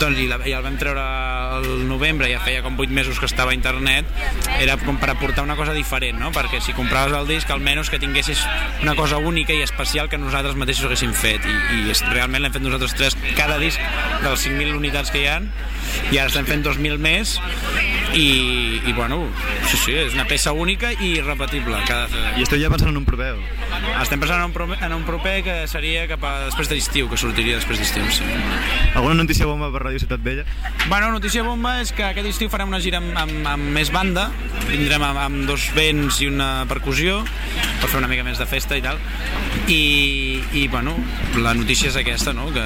doncs i, la, i el vam treure al novembre, ja feia com 8 mesos que estava a internet, era com per aportar una cosa diferent, no? Perquè si compraves el disc, almenys que tinguessis una cosa única i especial que nosaltres mateixos haguéssim fet. I, i realment l'hem fet nosaltres tres, cada disc de les 5.000 unitats que hi han, i ara estem fent 2.000 més, i, i bueno, sí, sí, és una peça única i irrepetible. Cada... I esteu ja pensant en un proper? Estem pensant en un proper, en un proper que seria cap a després de l'estiu, que sortiria després d'estiu, sí. Alguna notícia bomba per Ràdio Ciutat Vella? Bueno, notícia bomba és que aquest estiu farem una gira amb, amb, amb més banda, vindrem amb, amb dos vents i una percussió, per fer una mica més de festa i tal, i, i bueno, la notícia és aquesta, no? que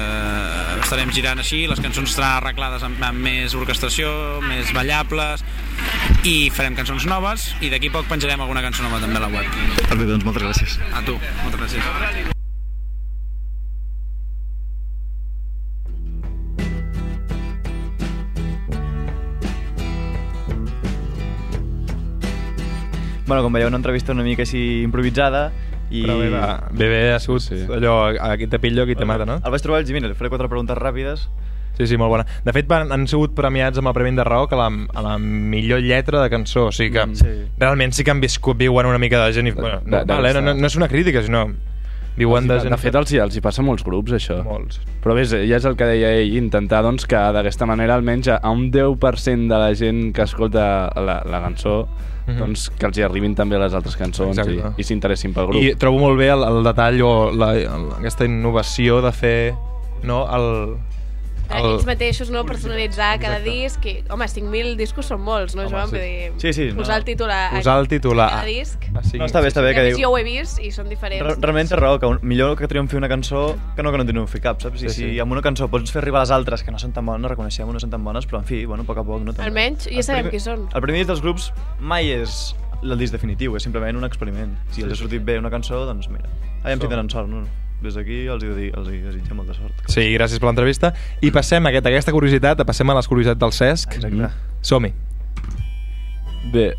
estarem girant així, les cançons estaran arreglades amb, amb més orquestració, més ballables, i farem cançons noves, i d'aquí poc penjarem alguna cançó nova també a la web. Perfecte, doncs moltes gràcies. A tu, moltes gràcies. Bueno, com veieu, una entrevista una mica així improvisada i... Però bé, va, bé, bé, ha sigut sí. allò, aquí te pillo, aquí te mata, no? El vaig trobar al Jimmy, li faré quatre preguntes ràpides. Sí, sí, molt bona. De fet, van, han sigut premiats amb el Premi de Raó que la, a la millor lletra de cançó. O sigui que Mm, sí. realment sí que han viscut, viuen una mica de gent. I, bueno, no, de- de- vale, no, no, no és una crítica, sinó Viuen de gent... De fet, els, els hi passa a molts grups, això. Molts. Però bé, ja és el que deia ell, intentar doncs, que d'aquesta manera almenys a un 10% de la gent que escolta la, la cançó Mhm. doncs, que els hi arribin també les altres cançons i, Exacte. i s'interessin pel grup. I trobo molt bé el, el detall o la, el, aquesta innovació de fer no, el, El... Ells mateixos, no? Personalitzar cada disc. I, home, 5.000 discos són molts, no, Home, Joan? sí. Dir, Sí, sí, no. Posar el títol a, a Posar el títol a- cada disc. a cinc. No, està bé, està bé I a que diu... jo ho he vist i són diferents. Re- Realment té raó, que un, millor que triomfi una cançó que no que no triomfi cap, saps? I Sí, si sí. amb una cançó pots fer arribar les altres que no són tan bones, no reconeixem, no són tan bones, però en fi, bueno, a poc a poc, no? També. Almenys ja sabem qui són. El primer disc dels grups mai és el disc definitiu, és simplement un experiment. Si els ha sortit bé una cançó, doncs mira, aviam si tenen sort, no? Des d'aquí els, hi de- els hi desitgem molta sort. Sí, gràcies per l'entrevista. I passem aquest, aquesta curiositat, passem a les curiositats del Cesc. Exacte. Som-hi. Bé,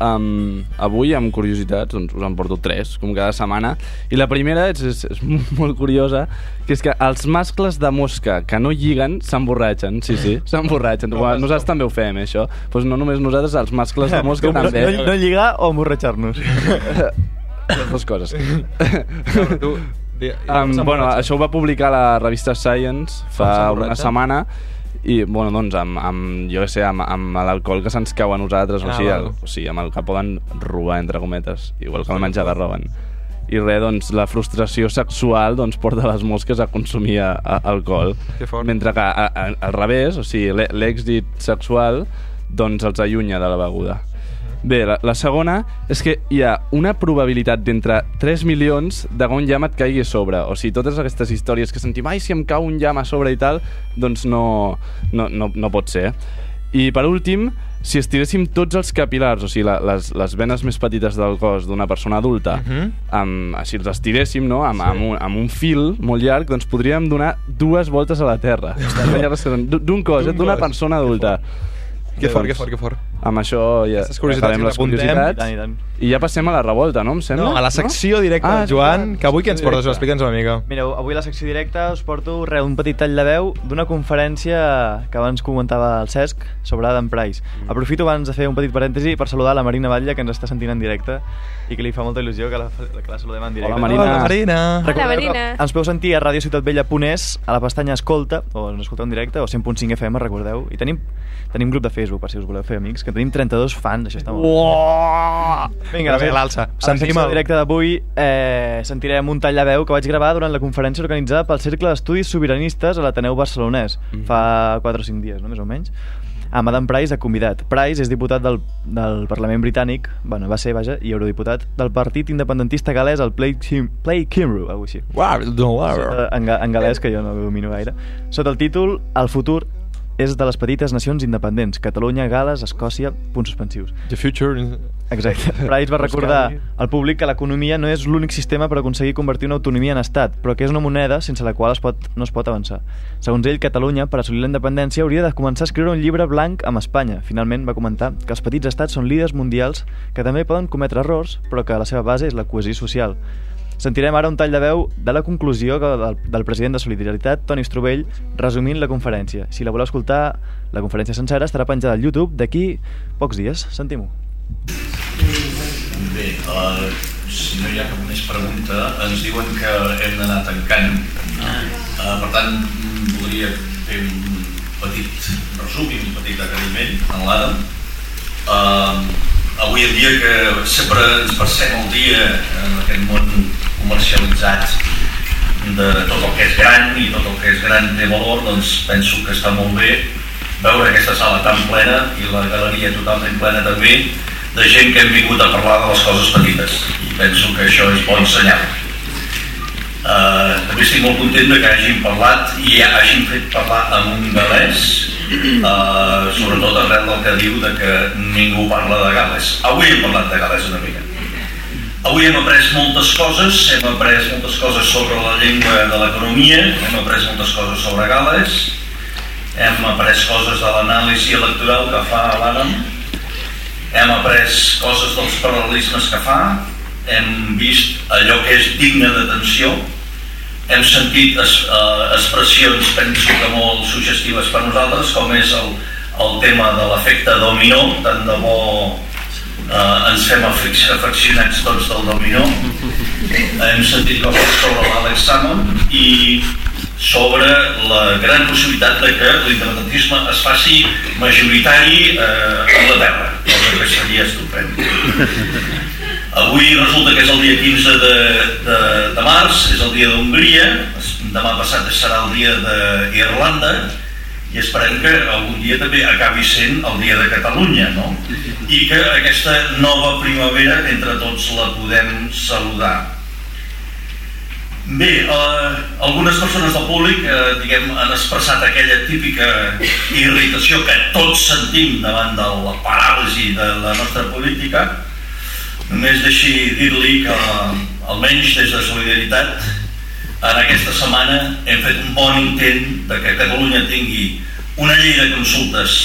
um, avui amb curiositats doncs, us en porto tres, com cada setmana i la primera és, és, és molt curiosa que és que els mascles de mosca que no lliguen s'emborratxen sí, sí, s'emborratxen nosaltres també ho fem, eh, això doncs no només nosaltres, els mascles de mosca no, també no, no lligar o emborratxar-nos. les dues coses tu, um, bueno, això ho va publicar la revista Science fa una setmana i, bueno, doncs, amb, amb jo què sé, amb, amb l'alcohol que se'ns cau a nosaltres, o, Ah, sigui, val. el, o sigui, amb el que poden robar, entre cometes, igual que el menjar que roben. I res, doncs, la frustració sexual doncs, porta les mosques a consumir a, a, alcohol. Que fort. Mentre que, a, a, al revés, o sigui, l'è- l'èxit sexual doncs els allunya de la beguda. Bé, la, la segona és que hi ha una probabilitat d'entre 3 milions de que un llamp et caigui a sobre. O sigui, totes aquestes històries que sentim, ai, si em cau un llamp a sobre i tal, doncs no, no, no, no pot ser. I per últim, si estiréssim tots els capilars, o sigui, la, les, les venes més petites del cos d'una persona adulta, Mhm. amb, si els estiréssim no? amb, amb, un, amb un fil molt llarg, doncs podríem donar dues voltes a la Terra. D'un cos, eh? D'un d'una persona adulta. Que fort, que fort, que fort. Amb això ja que les apuntem. curiositats. I tant, i tant. I ja passem a la revolta, no? Em sembla? No, a la secció no? directa, Ah, Joan, que avui què ens portes? Explica'ns una mica. Mireu, avui a la secció directa us porto re, un petit tall de veu d'una conferència que abans comentava el Cesc sobre Adam Price. Mm. Aprofito abans de fer un petit parèntesi per saludar la Marina Batlle, que ens està sentint en directe i que li fa molta il·lusió que la, que la saludem en directe. Hola, Marina. Hola, Marina. Que Marina. Ens podeu sentir a radiociutatvella.es, a la pestanya Escolta, o ens escolteu en directe, o 100.5 FM, recordeu. I tenim, tenim grup de Facebook, per si us voleu fer amics, que tenim 32 fans, això està molt bé. Vinga, a l'alça. Sentim el- directe d'avui eh, sentirem un tall de veu que vaig gravar durant la conferència organitzada pel Cercle d'Estudis Sobiranistes a l'Ateneu Barcelonès, Mhm. fa 4 o 5 dies, no? més o menys amb Adam Price de convidat. Price és diputat del, del Parlament Britànic, bueno, va ser, vaja, i eurodiputat del partit independentista galès, el Play, Kim, Play Cymru, alguna així. No. Sota, en, en galès, que jo no domino gaire. Sota el títol El futur és de les petites nacions independents, Catalunya, Gales, Escòcia, punts suspensius. The future... Exacte. Price va recordar al públic que l'economia no és l'únic sistema per aconseguir convertir una autonomia en estat, però que és una moneda sense la qual es pot, no es pot avançar. Segons ell, Catalunya, per assolir la independència, hauria de començar a escriure un llibre blanc amb Espanya. Finalment va comentar que els petits estats són líders mundials que també poden cometre errors, però que la seva base és la cohesió social. Sentirem ara un tall de veu de la conclusió que- del, del president de Solidaritat, Toni Estrovell, resumint la conferència. Si la voleu escoltar, la conferència sencera estarà penjada al YouTube d'aquí pocs dies. Sentim-ho. Bé, uh, si no hi ha cap més pregunta, ens diuen que hem d'anar tancant. Uh, per tant, voldria fer un petit resum i un petit agraïment a l'Adam. Uh, avui en dia que sempre ens passem el dia en aquest món comercialitzat de tot el que és gran i tot el que és gran té valor, doncs penso que està molt bé veure aquesta sala tan plena i la galeria totalment plena també de gent que hem vingut a parlar de les coses petites. I penso que això és bon senyal uh, també estic molt content que hagin parlat i hagin fet parlar en un galès uh, sobretot arrel del que diu de que ningú parla de Gales. Avui hem parlat de Gales una mica. Avui hem après moltes coses, hem après moltes coses sobre la llengua de l'economia, hem après moltes coses sobre Gales, hem après coses de l'anàlisi electoral que fa l'Adam, hem après coses dels paral·lelismes que fa, hem vist allò que és digne d'atenció, hem sentit es, uh, expressions, penso que molt suggestives per nosaltres, com és el, el tema de l'efecte dominó, tant de bo eh, ens fem afeccionats tots del dominó. Hem sentit coses sobre l'Àlex Salmon i sobre la gran possibilitat de que l'independentisme es faci majoritari eh, a Anglaterra, cosa que seria estupend. Avui resulta que és el dia 15 de, de, de març, és el dia d'Hongria, demà passat serà el dia d'Irlanda, i esperem que algun dia també acabi sent el dia de Catalunya, no? I que aquesta nova primavera entre tots la podem saludar. Bé, eh, algunes persones del públic eh, diguem, han expressat aquella típica irritació que tots sentim davant de la paràlisi de la nostra política. Només deixi dir-li que, almenys des de Solidaritat, en aquesta setmana hem fet un bon intent de que Catalunya tingui una llei de consultes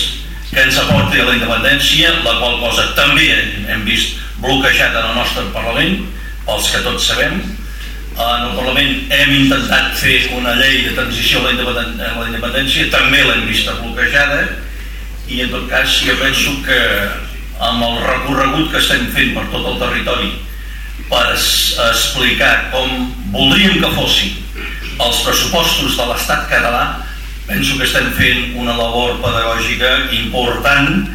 que ens aporti a la independència, la qual cosa també hem vist bloquejat en el nostre Parlament, pels que tots sabem. En el Parlament hem intentat fer una llei de transició a la independència, també l'hem vista bloquejada, i en tot cas jo penso que amb el recorregut que estem fent per tot el territori per explicar com voldríem que fossin els pressupostos de l'estat català penso que estem fent una labor pedagògica important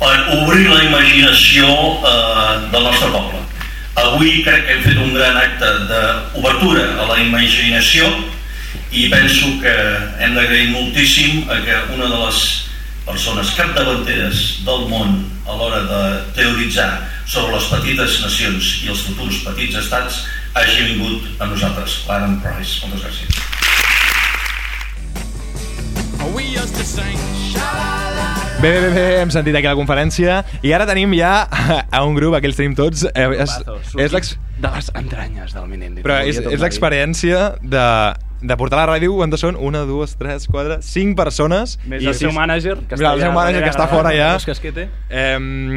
per obrir la imaginació eh, del nostre poble. Avui crec que hem fet un gran acte d'obertura a la imaginació i penso que hem d'agrair moltíssim a que una de les persones capdavanteres del món a l'hora de teoritzar sobre les petites nacions i els futurs petits estats hagi vingut a nosaltres, Clarence Price. Moltes gràcies. Bé, bé, bé, bé, hem sentit aquí la conferència i ara tenim ja a un grup, aquí els tenim tots. Eh, és, és l'ex- de les entranyes del Menendez. però és, és l'experiència de, de portar la ràdio quantes són? Una, dues, tres, quatre, cinc persones. Més I el seu mànager, que Mira, està el seu mànager que està fora ja. Eh,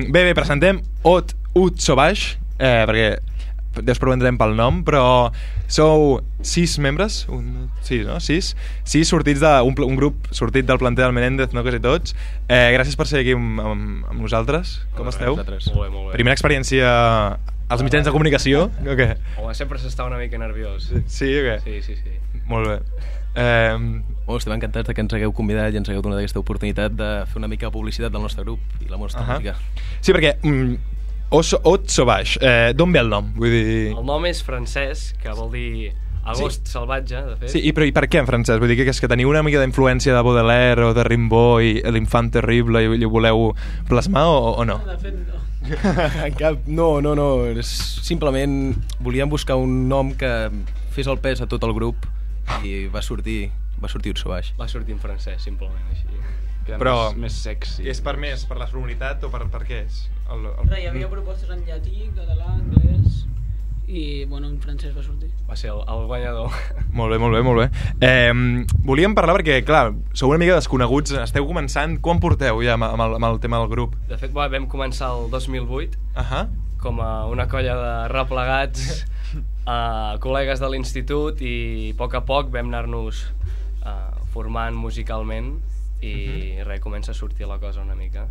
bé, bé, presentem Ot Ut Sobaix, eh, perquè després ho vendrem pel nom, però sou sis membres, un, sis, no? Sis, sis sortits de, un, grup sortit del planter del Menéndez, no quasi tots. Eh, gràcies per ser aquí amb, amb, amb nosaltres. Com esteu? Molt bé, molt bé. Primera experiència als mitjans de comunicació, o què? Home, sempre s'està una mica nerviós. Sí, o què? Sí, sí, sí. Molt bé. Eh, Bueno, estem encantats de que ens hagueu convidat i ens hagueu donat aquesta oportunitat de fer una mica de publicitat del nostre grup i la nostra Ahà. música. sí, perquè mm, Os, Ot Sobaix, eh, d'on ve el nom? Vull dir... El nom és francès, que vol dir agost sí. salvatge, de fet. Sí, i, però, i per què en francès? Vull dir que és que teniu una mica d'influència de Baudelaire o de Rimbaud i l'infant terrible i, i ho voleu plasmar o, o no? De fet, no. Cap, no, no, no. És simplement volíem buscar un nom que fes el pes a tot el grup i va sortir, va sortir Urso Baix. Va sortir en francès, simplement, així. Però més sexy. És per més, per la sonoritat o per, per què és? El, Res, hi havia propostes en llatí, català, anglès i, bueno, en francès va sortir. Va ser el, el guanyador. Molt bé, molt bé, molt bé. Eh, volíem parlar perquè, clar, sou una mica desconeguts, esteu començant, quan porteu ja amb, amb, el, amb el tema del grup? De fet, bueno, vam començar el 2008 uh -huh. com a una colla de replegats uh, col·legues de l'institut i a poc a poc vam anar-nos uh, formant musicalment i uh -huh. res, comença a sortir la cosa una mica.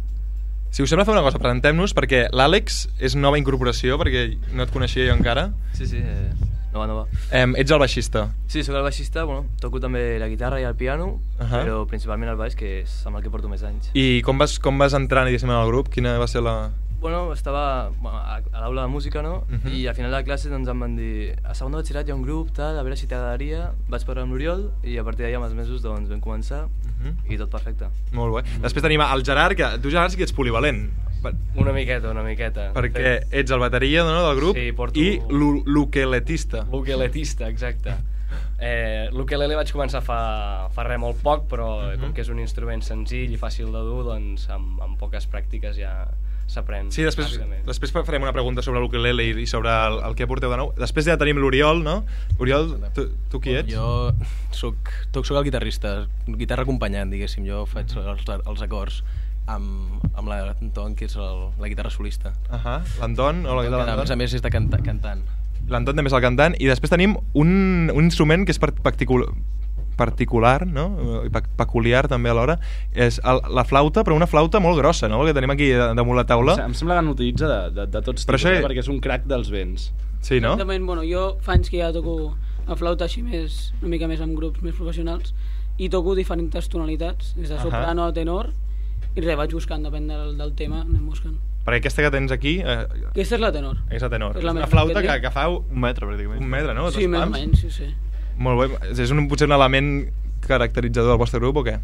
Si us sembla fer una cosa, presentem-nos perquè l'Àlex és nova incorporació, perquè no et coneixia jo encara. Sí, sí, eh, nova, nova. Eh, ets el baixista. Sí, sóc el baixista, bueno, toco també la guitarra i el piano, uh. -huh. però principalment el baix, que és amb el que porto més anys. I com vas, com vas entrar diguéssim, en el grup? Quina va ser la... Bueno, estava bueno, a, a l'aula de música, no? Uh -huh. I al final de la classe doncs, em van dir a segon de batxillerat hi ha un grup, tal, a veure si t'agradaria. Vaig parlar amb l'Oriol i a partir d'allà, amb els mesos, doncs, vam començar -huh. i tot perfecte. Molt bé. Després tenim el Gerard, que tu, Gerard, sí que ets polivalent. Una miqueta, una miqueta. Perquè ets el bateria no, del grup Sí, porto- i l'u- l'ukeletista. L'ukeletista, exacte. Eh, L'ukelele vaig començar fa, fa res molt poc, però uh Mhm. -huh. com que és un instrument senzill i fàcil de dur, doncs amb, amb poques pràctiques ja s'aprèn Sí, després, després farem una pregunta sobre l'ukelele i, i sobre el, el que porteu de nou. Després ja tenim l'Oriol, no? Oriol, tu, tu qui ets? Jo soc, soc, soc el guitarrista, guitarra acompanyant, diguéssim. Jo faig els, els acords amb, amb l'Anton, que és el, la guitarra solista. Ahà, l'Anton, o la guitarra Que, A més a més és de canta, cantant. L'Anton també és el cantant. I després tenim un, un instrument que és particular, particular, no? I peculiar també alhora, és el, la flauta, però una flauta molt grossa, no? El que tenim aquí eh, damunt la taula. Em sembla que n'utilitza de, de, de tots Però tipus, això- eh? perquè és un crac dels vents. Sí, no? Exactament, bueno, jo fa anys que ja toco a flauta així més, una mica més amb grups més professionals i toco diferents tonalitats, des de soprano a tenor i res, vaig buscant, depèn del, del tema, anem buscant. Perquè aquesta que tens aquí... Eh, Aquesta és la tenor. és la tenor. És la una més flauta que, petita. que fa un metre, pràcticament. Un metre, no? Sí, més o menys, sí, sí. Molt bé. És un, potser un element caracteritzador del vostre grup o què?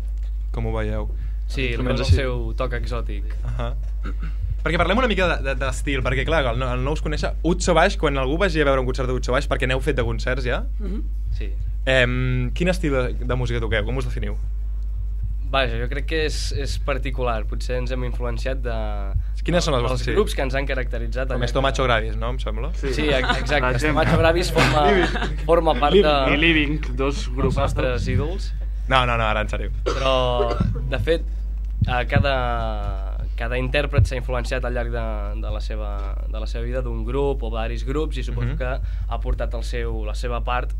Com ho veieu? Sí, el, el seu toc exòtic. Ahà. Perquè parlem una mica de- de- d'estil, de, perquè clar, el, no- el no us conèixer. Utso Baix, quan algú vagi a veure un concert d'Utso Baix, perquè n'heu fet de concerts ja, Mhm. Sí. eh, quin estil de, de música toqueu? Com us definiu? Vaja, jo crec que és, és particular. Potser ens hem influenciat de... Quines són les dels vostres- sí. grups que ens han caracteritzat. Com allà és que- Gravis, no? Em sembla. Sí, sí exacte. exemple. Tomacho Gravis forma, forma part de... Living- i Living, dos grups. dels nostres ídols. No, no, no, ara en sèrio. Però, de fet, a cada, cada intèrpret s'ha influenciat al llarg de, de, la seva, de la seva vida d'un grup o varis grups i suposo Mhm. que ha portat el seu, la seva part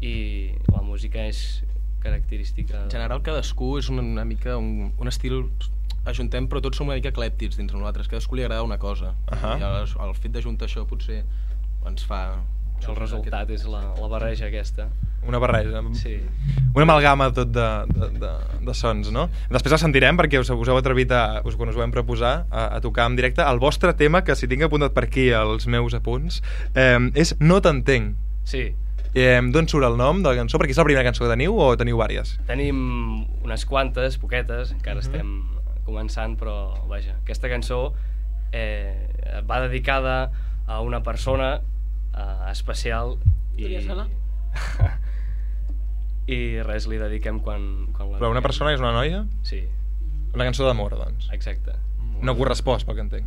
i la música és característica... En general, cadascú és una, una mica un, un estil ajuntem, però tots som una mica eclèptics dins de nosaltres. Cadascú li agrada una cosa. Ahà. I el, el fet d'ajuntar això potser ens fa... El resultat és la, la barreja aquesta. Una barreja. Sí. Una amalgama tot de, de, de, de sons, no? Després la sentirem perquè us, us heu atrevit a, us, quan us ho vam proposar a, a tocar en directe. El vostre tema, que si tinc apuntat per aquí els meus apunts, eh, és No t'entenc. Sí. Eh, D'on surt el nom de la cançó? Perquè és la primera cançó que teniu o teniu vàries? Tenim unes quantes, poquetes, encara Mhm. estem començant, però vaja, aquesta cançó eh, va dedicada a una persona eh, especial i... Podria ser-la? I res, li dediquem quan, quan la Però una persona és una noia? Sí. Una cançó d'amor, doncs. Exacte. No correspost, pel que entenc.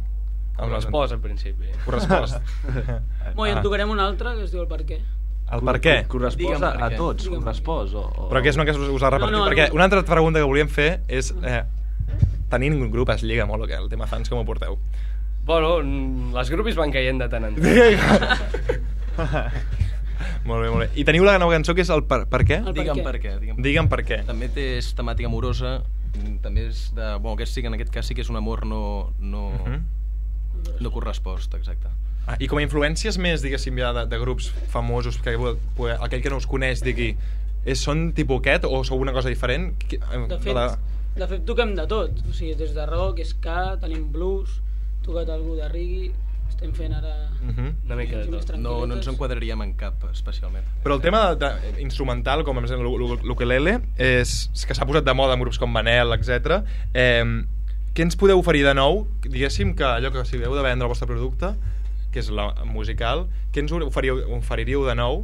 Correspost, al principi. Correspost. Molt, i en Ah. tocarem una altra que es diu el per què. El per què? Correspost Digue'm a, a tots, correspost. O, o... Però que és una que us, ha repartit. No, no, perquè no. una altra pregunta que volíem fer és... Eh, tenint un grup es lliga molt el tema fans, com ho porteu? Bueno, mm, les grupis van caient de tant en tant. molt bé, molt bé. I teniu la nova cançó que és el per, per què? El per Digue'm què. per què, digue'm. Digue'm per què. També té és temàtica amorosa, mm, també és de... Bueno, aquest sí que en aquest cas sí que és un amor no... no, Mhm. no correspost, exacte. Ah, I com a influències més, diguéssim, ja de, de grups famosos, que que- aquell que no us coneix digui, és, són tipus aquest o sou una cosa diferent? Eh, De fet, la- de fet toquem de tot, o sigui, des de rock, ska, tenim blues, tocat algú de reggae, estem fent ara... Mhm. Una mica de tot. No, no ens enquadraríem en cap, especialment. Però el tema de, de, instrumental, com és l'ukelele, és que s'ha posat de moda en grups com Manel, etc. Eh, què ens podeu oferir de nou? Diguéssim que allò que si heu de vendre el vostre producte, que és la musical, què ens oferiu, oferiríeu de nou?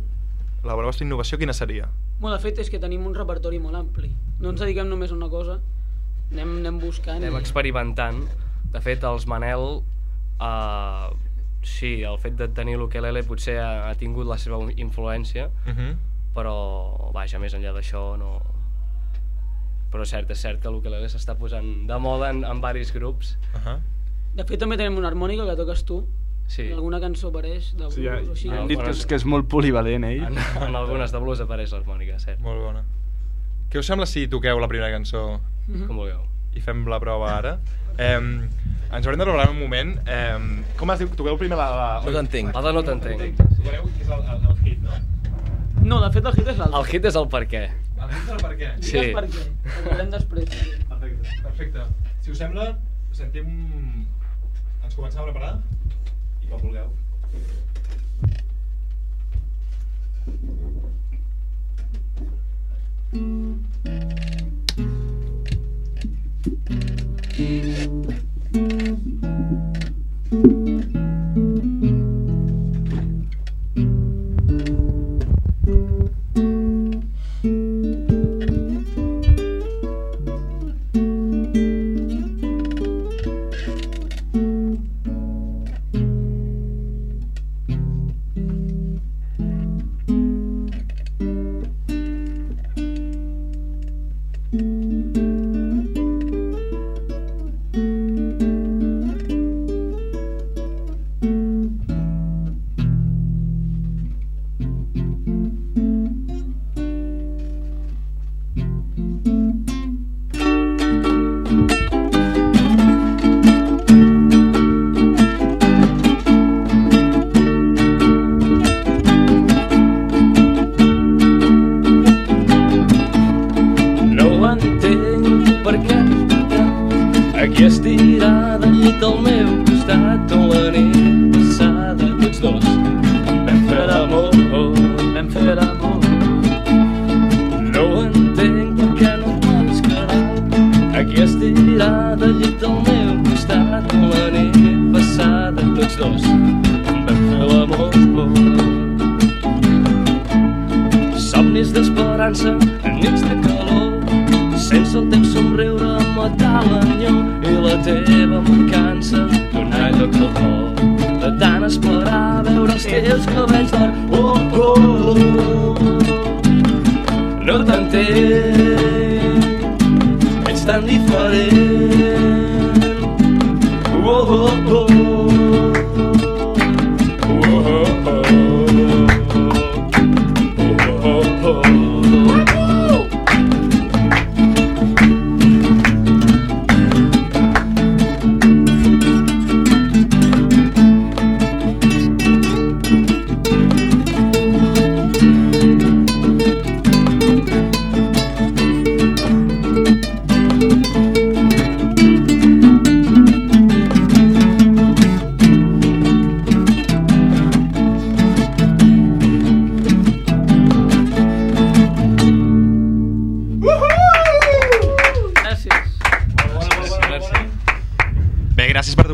La vostra innovació quina seria? Bueno, de fet és que tenim un repertori molt ampli. No ens dediquem només a una cosa, anem, anem buscant... Anem i- experimentant. De fet, els Manel... Uh, sí, el fet de tenir l'ukelele potser ha, ha tingut la seva influència, Mhm. però, vaja, més enllà d'això, no... Però és cert, és cert que l'ukelele s'està posant de moda en, en varis grups. Uh -huh. De fet també tenim una harmònica que toques tu, Sí. en alguna cançó apareix, de blues Sí, ja, o així. ja hem dit que és, que és molt polivalent, ell. En, en algunes de blues apareix l'harmònica, cert. Molt bona. Què us sembla si toqueu la primera cançó Mhm. Com vulgueu. i fem la prova ara? Eh, ens haurem de preparar un moment. Eh, com es diu? Toqueu primer la... la... No t'entenc. La de no t'entenc. Suponeu que és el, el, el hit, no? No, de fet el hit és l'altre. El hit és el per què. El hit és el per què? Sí. Digues per què, ho veurem després. Perfecte. Perfecte. Si us sembla, sentim... Ens comencem a preparar? I quan vulgueu. Thank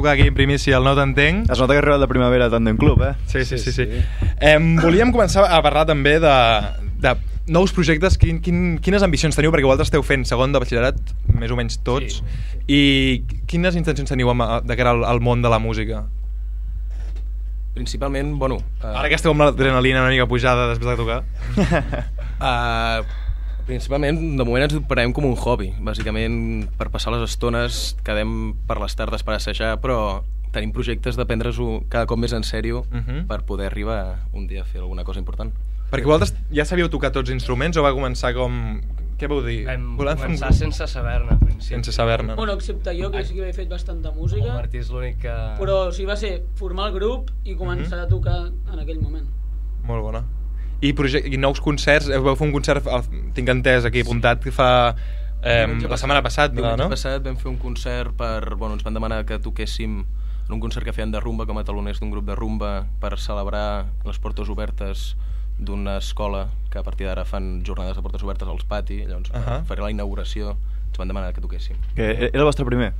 tocar aquí en primícia el No t'entenc. Es nota que ha arribat la primavera a Tandem Club, eh? Sí, sí, sí. sí. Eh, volíem començar a parlar també de, de nous projectes. Quin, quin, quines ambicions teniu? Perquè vosaltres esteu fent segon de batxillerat, més o menys tots. Sí. I quines intencions teniu amb, de cara al, al món de la música? Principalment, bueno... Uh, Ara que esteu amb l'adrenalina una mica pujada després de tocar. uh, principalment, de moment ens ho prenem com un hobby. Bàsicament, per passar les estones, quedem per les tardes per assajar, però tenim projectes de prendre's-ho cada cop més en sèrio uh Mhm. -huh. per poder arribar un dia a fer alguna cosa important. Perquè vosaltres ja sabíeu tocar tots els instruments o va començar com... Què vau dir? Vam Volem un començar grup? sense saber-ne. Sense saber-ne. Bueno, excepte jo, que sí que he fet bastant de música. El Martí és l'únic que... Però o sigui, va ser formar el grup i començar a tocar en aquell moment. Molt bona. I, project, I nous concerts, eh, vau fer un concert, el- tinc entès aquí apuntat, que fa eh, la setmana passada, diumenge no? passat vam fer un concert per... Bueno, ens van demanar que toquéssim en un concert que feien de rumba com a taloners d'un grup de rumba per celebrar les portes obertes d'una escola que a partir d'ara fan jornades de portes obertes als pati, llavors per Ahà. fer la inauguració ens van demanar que toquéssim. Que era el vostre primer?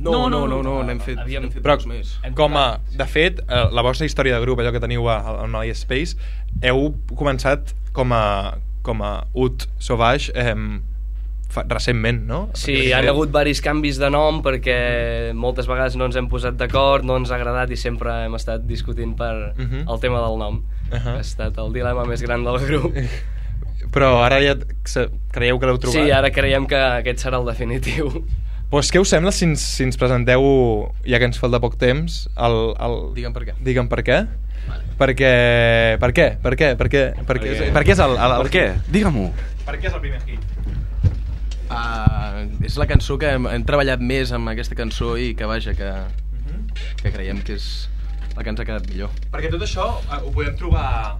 No, no, no, no, n'hem fet, Havíem... fet Però, més. com a, de fet, eh, la vostra història de grup, allò que teniu a- al MySpace, heu començat com a, com a Ut Sauvage eh, fa, recentment, no? Sí, Perquè hi ha hagut varis canvis de nom perquè moltes vegades no ens hem posat d'acord, no ens ha agradat i sempre hem estat discutint per Mhm. el tema del nom. Ahà. Ha estat el dilema més gran del grup. Però ara ja creieu que l'heu trobat? Sí, ara creiem que aquest serà el definitiu. Pues què us sembla si ens, si ens presenteu, ja que ens falta poc temps, el... el... Digue'm per què. Digue'm per què. Perquè... Per què? Per què? Per què? Per què, és, per què és el, el, el Per què? Digue-m'ho. Per què és el primer hit? Uh, és la cançó que hem, hem treballat més amb aquesta cançó i que vaja, que, que creiem que és la que ens ha quedat millor. Perquè tot això eh, ho podem trobar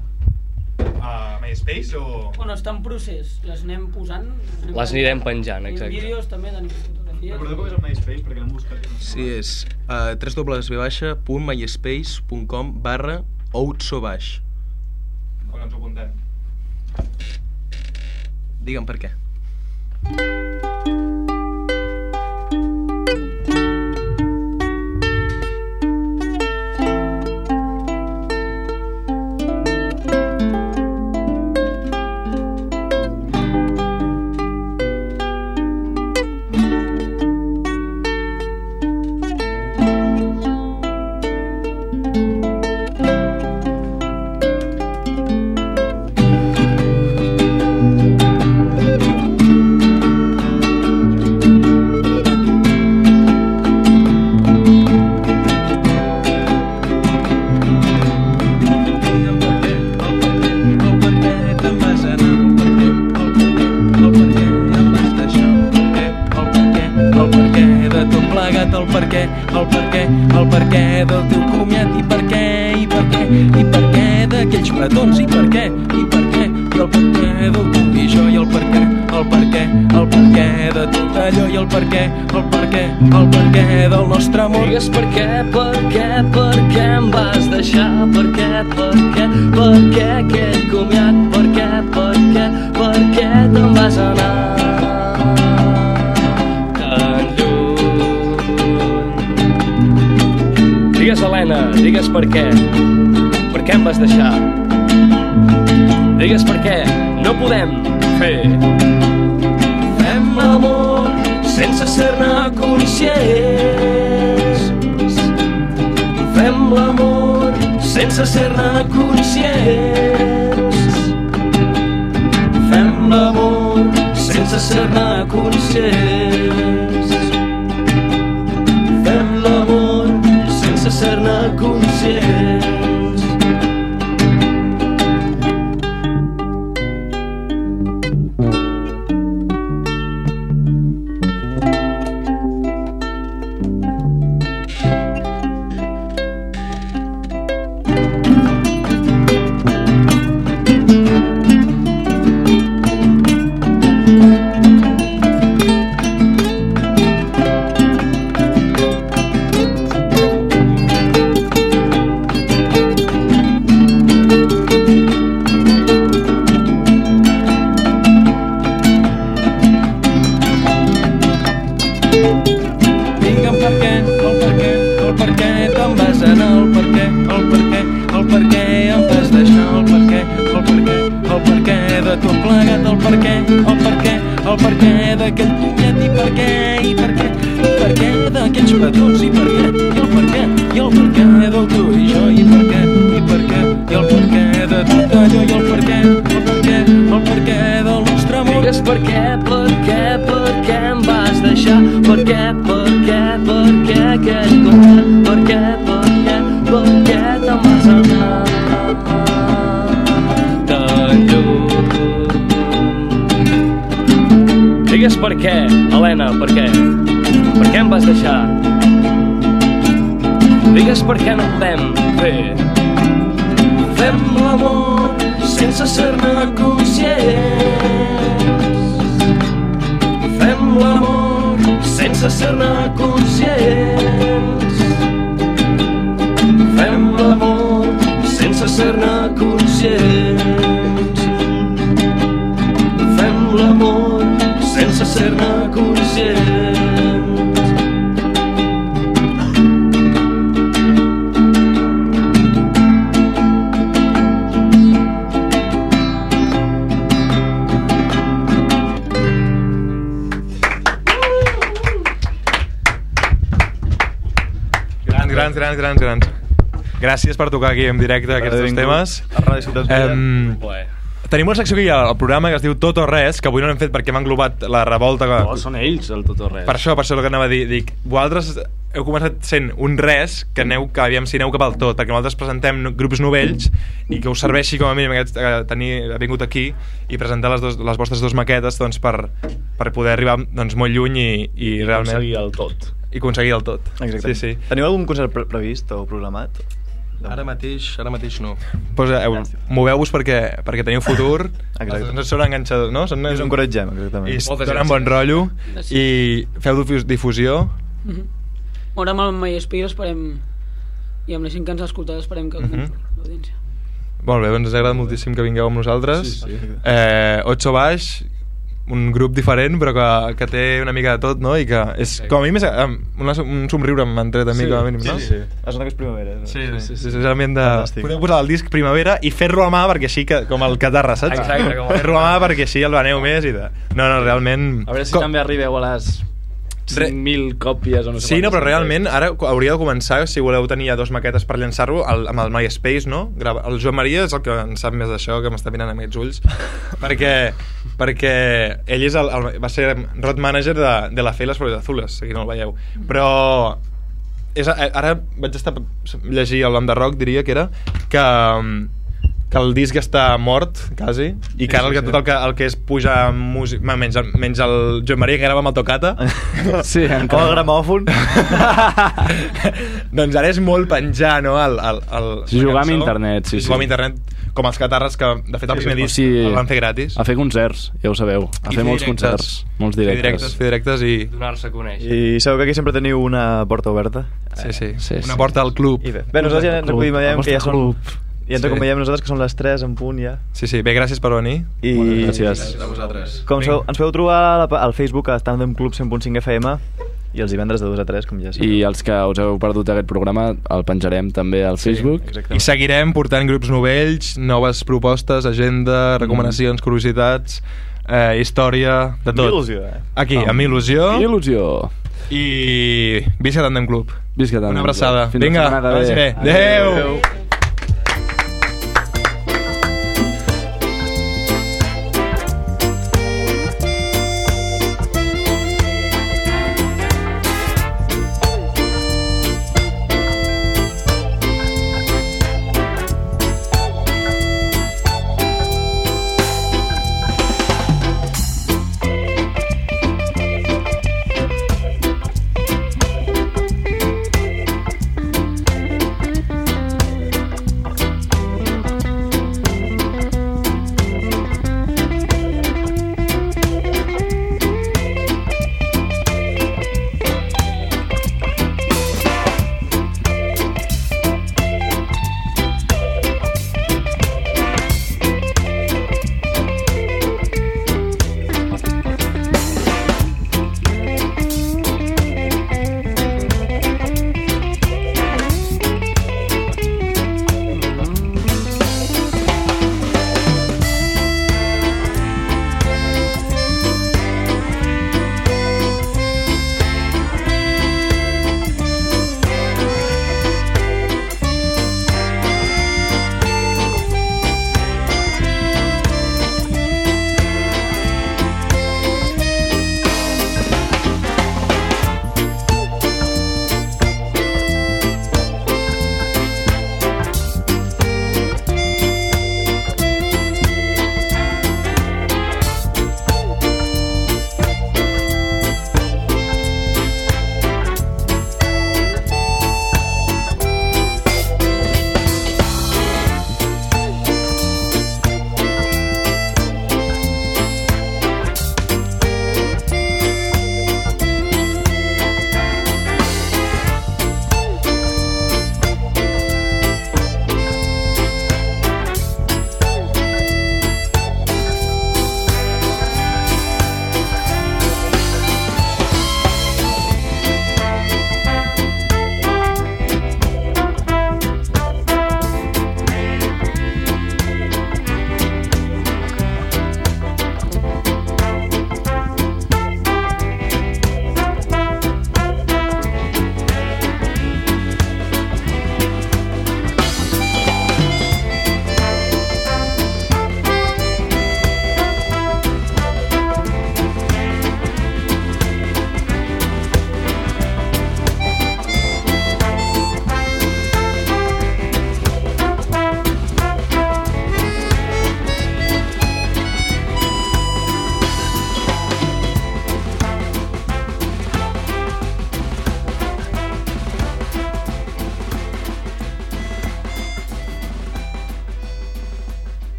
a MySpace o... Bueno, està en procés, les anem posant. Les anirem penjant, exacte. I vídeos també de fotografies. Recordeu com és el MySpace, perquè l'hem buscat. Sí, és uh, www.myspace.com barra outsobaix. Quan ens ho apuntem. Digue'm per què. El el el perquè, el perquè del teu comiat. I per què, i per què, i per què d'aquells petons, i per què, i per què, i el perquè del tu i jo? I el perquè, el perquè, el perquè de tot allò? I el perquè, el perquè, el perquè del nostre amor. Digues per què, per què, per què em vas deixar, per què, per què, per què aquell comiat, per què, per què, per què te'n vas anar Helena, digues per què, per què em vas deixar. Digues per què no podem fer. Fem l'amor sense ser-ne conscients. Fem l'amor sense ser-ne conscients. Fem l'amor sense ser-ne conscients. Sense ser-ne Digues per què, Helena, per què? Per què em vas deixar? Digues per què no podem fer. Fem l'amor sense ser-ne conscients. Fem l'amor sense ser-ne conscients. Fem l'amor sense ser-ne conscients. Fem l'amor ser-ne conscients. Grans, grans, grans, grans, grans. Gràcies per tocar aquí en directe aquests dos temes. A Ràdio Ciutat Vella. Em, Tenim una secció aquí al programa que es diu Tot o Res, que avui no l'hem fet perquè hem englobat la revolta... Que... Oh, són ells, el tot o res. Per això, per això el que anava a dir. Dic, vosaltres heu començat sent un res, que aneu, que aviam si aneu cap al tot, perquè nosaltres presentem no- grups novells i que us serveixi com a mínim aquest, eh, tenir ha vingut aquí i presentar les, dos, les vostres dues maquetes doncs, per, per poder arribar doncs, molt lluny i, i realment... aconseguir el tot. I aconseguir el tot. Exacte. Sí, sí. Teniu algun concert pre previst o programat? Ara mateix, ara mateix no. Pues, eh, moveu-vos perquè, perquè teniu futur. Exacte. No són enganxadors, no? Són, I us encoratgem, exactament. I donen bon rotllo i feu difus- difusió. Mhm. Ara amb el MySpace esperem i amb la gent que ens ha escoltat esperem que Mhm. l'audiència. Molt bé, ens agrada moltíssim que vingueu amb nosaltres. Sí, sí. Eh, Ocho Baix, un grup diferent però que, que té una mica de tot, no? I que és, com a mi, més, una, un somriure m'han tret a mi, Sí, com a mínim, no? sí, sí. Es nota que és primavera. no? Sí, sí, sí, sí, és l'ambient de... Fantàstic. Podeu posar el disc Primavera i fer-lo a mà perquè així, que, com el Catarra, saps? Exacte, com Fer-lo a mà perquè així el veneu més i de... No, no, realment... A veure si també arribeu a les 5.000 còpies o no sé Sí, no, però realment ara hauria de començar, si voleu tenir ja dos maquetes per llançar-lo, al- amb el MySpace, no? El Joan Maria és el que en sap més d'això, que m'està mirant amb aquests ulls, perquè, perquè ell és el, el, va ser road manager de, de la fe i les Flores Azules, si no el veieu. Però és, ara vaig estar llegir el nom de rock, diria que era, que, que el disc està mort, quasi, i que ara el, que- tot el que, el que és pujar música... Menys, menys el Joan Maria que grava amb el tocata. Sí, Com el gramòfon. doncs ara és molt penjar, no? El, el, el, jugar amb internet, sí, sí. Jugar amb internet, com els catarres que, de fet, el primer sí, disc sí. el van fer gratis. A fer concerts, ja ho sabeu. A I fer molts directes. concerts, molts Fer directes. directes, fer directes i... Donar-se a conèixer. I sabeu que aquí sempre teniu una porta oberta? Sí, sí. Sí, Una sí. porta al club. I bé, bé nosaltres ja ens al que ja són... club. I ens Sí. acomiadem nosaltres, que són les 3 en punt ja. Sí, sí. Bé, gràcies per venir. I... Moltes gràcies. A vosaltres. Com sabeu, ens podeu trobar la- al Facebook a Tandem Club 100.5 FM i els divendres de 2 a 3, com ja sabeu. I els que us heu perdut aquest programa el penjarem també al Facebook. I seguirem portant grups novells, noves propostes, agenda, recomanacions, curiositats, eh, història, de tot. Il·lusió, eh? Aquí, Amb amb il·lusió. Il·lusió. I visca Tandem Club. Visca Tandem Una abraçada. Club. Fins la Vinga, setmana que vagi ve. bé. Adéu. Adéu.